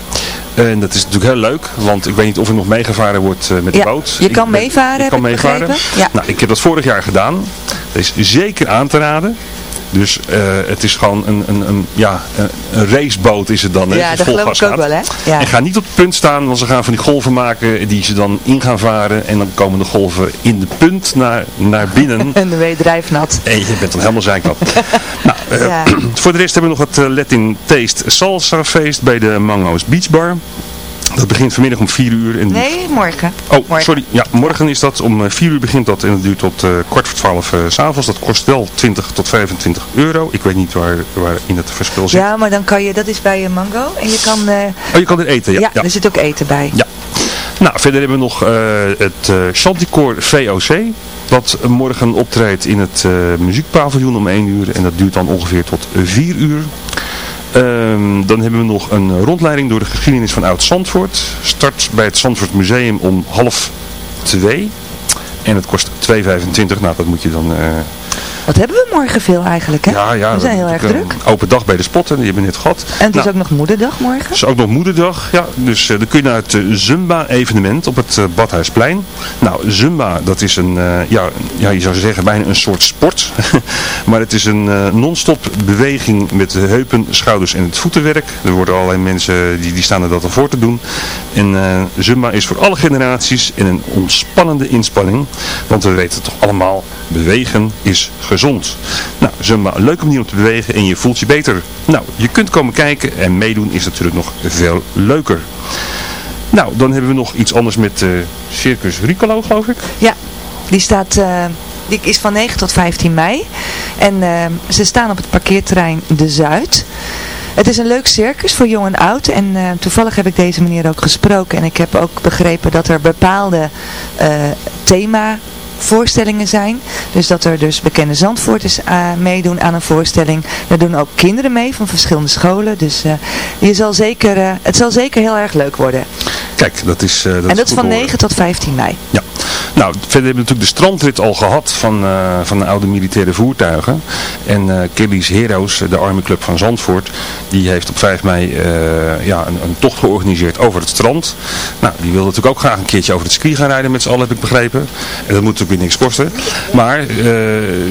E: En dat is natuurlijk heel leuk, want ik weet niet of er nog meegevaren wordt met
I: Ja,
E: de boot.
I: je kan
E: Ik ben-
I: meevaren,
E: ik kan meevaren.
I: Ja.
E: Nou, ik heb dat vorig jaar gedaan. Dat is zeker aan te raden. Dus eh, het is gewoon een, een, een, ja, een, raceboot is het dan. Hè,
I: Ja, dat geloof ik ook wel, hè? Ja.
E: En ga niet op het punt staan, want ze gaan van die golven maken die ze dan in gaan varen. En dan komen de golven in de punt naar, naar binnen.
I: en de weer drijfnat.
E: En je bent dan helemaal zijknat. nou, eh,
I: Ja.
E: voor de rest hebben we nog het eh, Latin Taste Salsa feest bij de Mango's Beach Bar. Dat begint vanmiddag om 4 uur. En
I: Nee, morgen.
E: Oh, sorry. Ja, morgen is dat. Om eh, 4 uur begint dat en het duurt tot eh, kwart voor 12 eh, s s'avonds. Dat kost wel 20 tot 25 euro. Ik weet niet waar, waar in het verschil zit.
I: Ja, maar dan kan je, dat is bij een mango. En je kan, eh,
E: Oh, je kan er eten, ja.
I: ja, er zit ook eten bij.
E: Ja. Nou, verder hebben we nog eh, het eh Chanticoor VOC. Dat morgen optreedt in het eh, muziekpaviljoen om 1 uur. En dat duurt dan ongeveer tot 4 uur. Ehm, dan hebben we nog een rondleiding door de geschiedenis van Oud-Zandvoort. Start bij het Zandvoort Museum om half 2. En het kost 2,25. Nou, dat moet je dan... eh,
I: Wat hebben we morgen veel eigenlijk, hè?
E: ja, ja,
I: we zijn heel erg druk.
E: Open dag bij de spotten, die hebben we net gehad.
I: En het is
E: Nou,
I: ook nog moederdag morgen.
E: het is ook nog moederdag, ja. Dus eh, dan kun je naar het eh, Zumba-evenement op het eh, Badhuisplein. Nou, Zumba, dat is een, ja, ja, je zou zeggen bijna een soort sport. maar het is een non-stop beweging met de heupen, schouders en het voetenwerk. Er worden allerlei mensen, die, die staan er dat al voor te doen. En Zumba is voor alle generaties en een ontspannende inspanning. Want we weten toch allemaal, bewegen is gezond. Nou, Zumba, een leuke manier om te bewegen en je voelt je beter. Nou, je kunt komen kijken en meedoen is natuurlijk nog veel leuker. Nou, dan hebben we nog iets anders met eh, Circus Ricolo, geloof ik.
I: Ja, die staat... eh, die is van 9 tot 15 mei. En eh, ze staan op het parkeerterrein De Zuid. Het is een leuk circus voor jong en oud. En eh, toevallig heb ik deze meneer ook gesproken. En ik heb ook begrepen dat er bepaalde eh, thema voorstellingen zijn. Dus dat er dus bekende Zandvoorters eh, meedoen aan een voorstelling. Er doen ook kinderen mee van verschillende scholen. Dus eh, je zal zeker, eh, het zal zeker heel erg leuk worden.
E: Kijk, dat is... dat
I: en dat is van
E: te horen.
I: 9 tot 15 mei.
E: Ja. Nou, verder hebben we natuurlijk de strandrit al gehad van, van de oude militaire voertuigen. En eh Kelly's Heroes, de Army Club van Zandvoort, die heeft op 5 mei ja, een, een tocht georganiseerd over het strand. Nou, die wilde natuurlijk ook graag een keertje over het ski gaan rijden met z'n allen, heb ik begrepen. En dat moet weer niks kosten. Maar eh,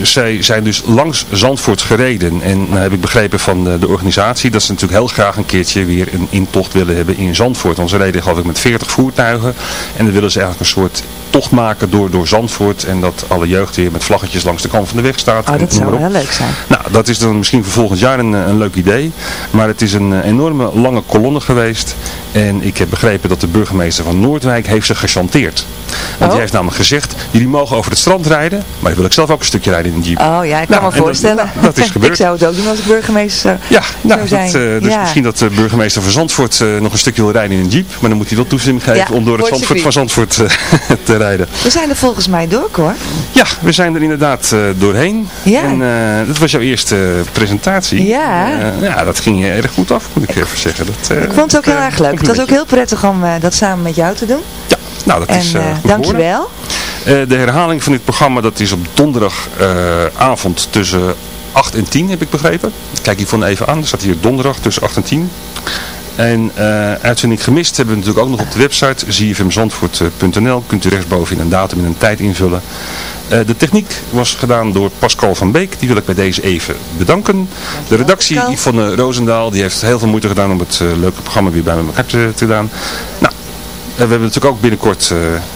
E: zij zijn dus langs Zandvoort gereden. En nou heb ik begrepen van de, de organisatie dat ze natuurlijk heel graag een keertje weer een intocht willen hebben in Zandvoort. Want ze reden geloof ik met 40 voertuigen. En dan willen ze eigenlijk een soort tocht maken door, door Zandvoort. En dat alle jeugd weer met vlaggetjes langs de kant van de weg staat.
I: Oh, dat zou heel leuk zijn.
E: Nou, dat is dan misschien voor volgend jaar een, een leuk idee. Maar het is een eh, enorme lange kolonne geweest. En ik heb begrepen dat de burgemeester van Noordwijk heeft ze gechanteerd. Want die heeft namelijk gezegd, jullie mogen over het strand rijden. Maar dan wil ik zelf ook een stukje rijden in een jeep.
I: Oh ja, ik kan
E: Nou,
I: me
E: dat-
I: voorstellen.
E: nou, dat is gebeurd.
I: ik zou het ook doen als ik burgemeester
E: Ja, nou,
I: zou zijn.
E: dat, eh, dus
I: ja.
E: misschien dat de burgemeester van Zandvoort eh, nog een stukje wil rijden in een jeep. Maar dan moet hij wel toestemming geven
I: Ja,
E: om door het
I: voor het
E: Zandvoort van. Zandvoort eh, te rijden.
I: We zijn er volgens mij door, hoor.
E: Ja, we zijn er inderdaad eh, doorheen.
I: Ja.
E: En eh, dat was jouw eerste eh, presentatie.
I: Ja.
E: Ja, dat ging erg goed af, moet ik even zeggen. Dat,
I: Ik vond het ook heel erg leuk. Het was ook heel prettig om dat samen met jou te doen.
E: Ja, nou dat
I: en
E: is
I: dankjewel.
E: De herhaling van dit programma dat is op donderdagavond tussen 8 en 10 heb ik begrepen. Kijk hiervan even aan, er staat hier donderdag tussen 8 en 10. En eh uitzending gemist hebben we natuurlijk ook nog op de website zfmzandvoort.nl. Kunt u rechtsboven in een datum en een tijd invullen. Eh, de techniek was gedaan door Pascal van Beek. Die wil ik bij deze even bedanken. De redactie. Yvonne Roosendaal die heeft heel veel moeite gedaan om het eh, leuke programma weer bij elkaar te, te doen. Nou, we hebben natuurlijk ook binnenkort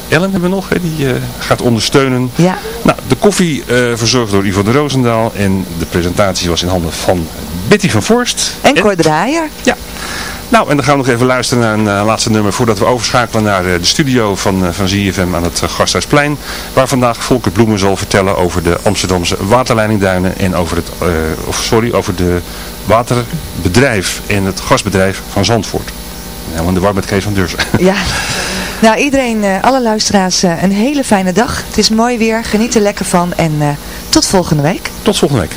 E: Ellen hebben we nog, hè, die gaat ondersteunen.
I: Ja.
E: Nou, de koffie verzorgd door Yvonne Roosendaal en de presentatie was in handen van Betty van Voorst.
I: En Cor Draaier.
E: Ja. Nou, en dan gaan we nog even luisteren naar een eh, laatste nummer voordat we overschakelen naar eh, de studio van, eh, van ZFM aan het uh, Gasthuisplein. Waar vandaag Volker Bloemen zal vertellen over de Amsterdamse waterleidingduinen en over het, of sorry, over de waterbedrijf en het gasbedrijf van Zandvoort. Helemaal in de war met Kees van Deurzen.
I: Ja. Nou, iedereen, alle luisteraars, een hele fijne dag. Het is mooi weer. Geniet er lekker van. En tot volgende week.
E: Tot volgende week.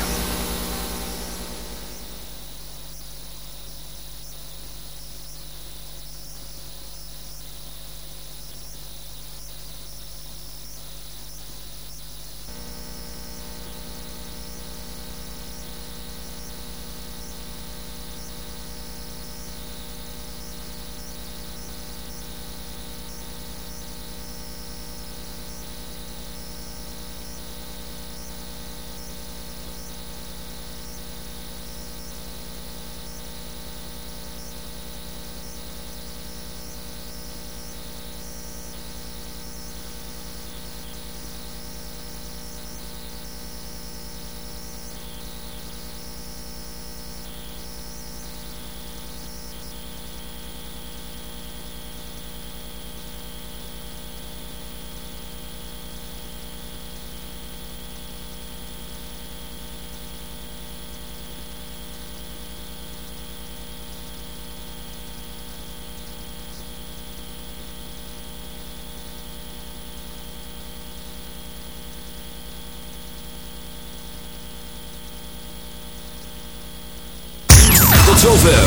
D: Tot zover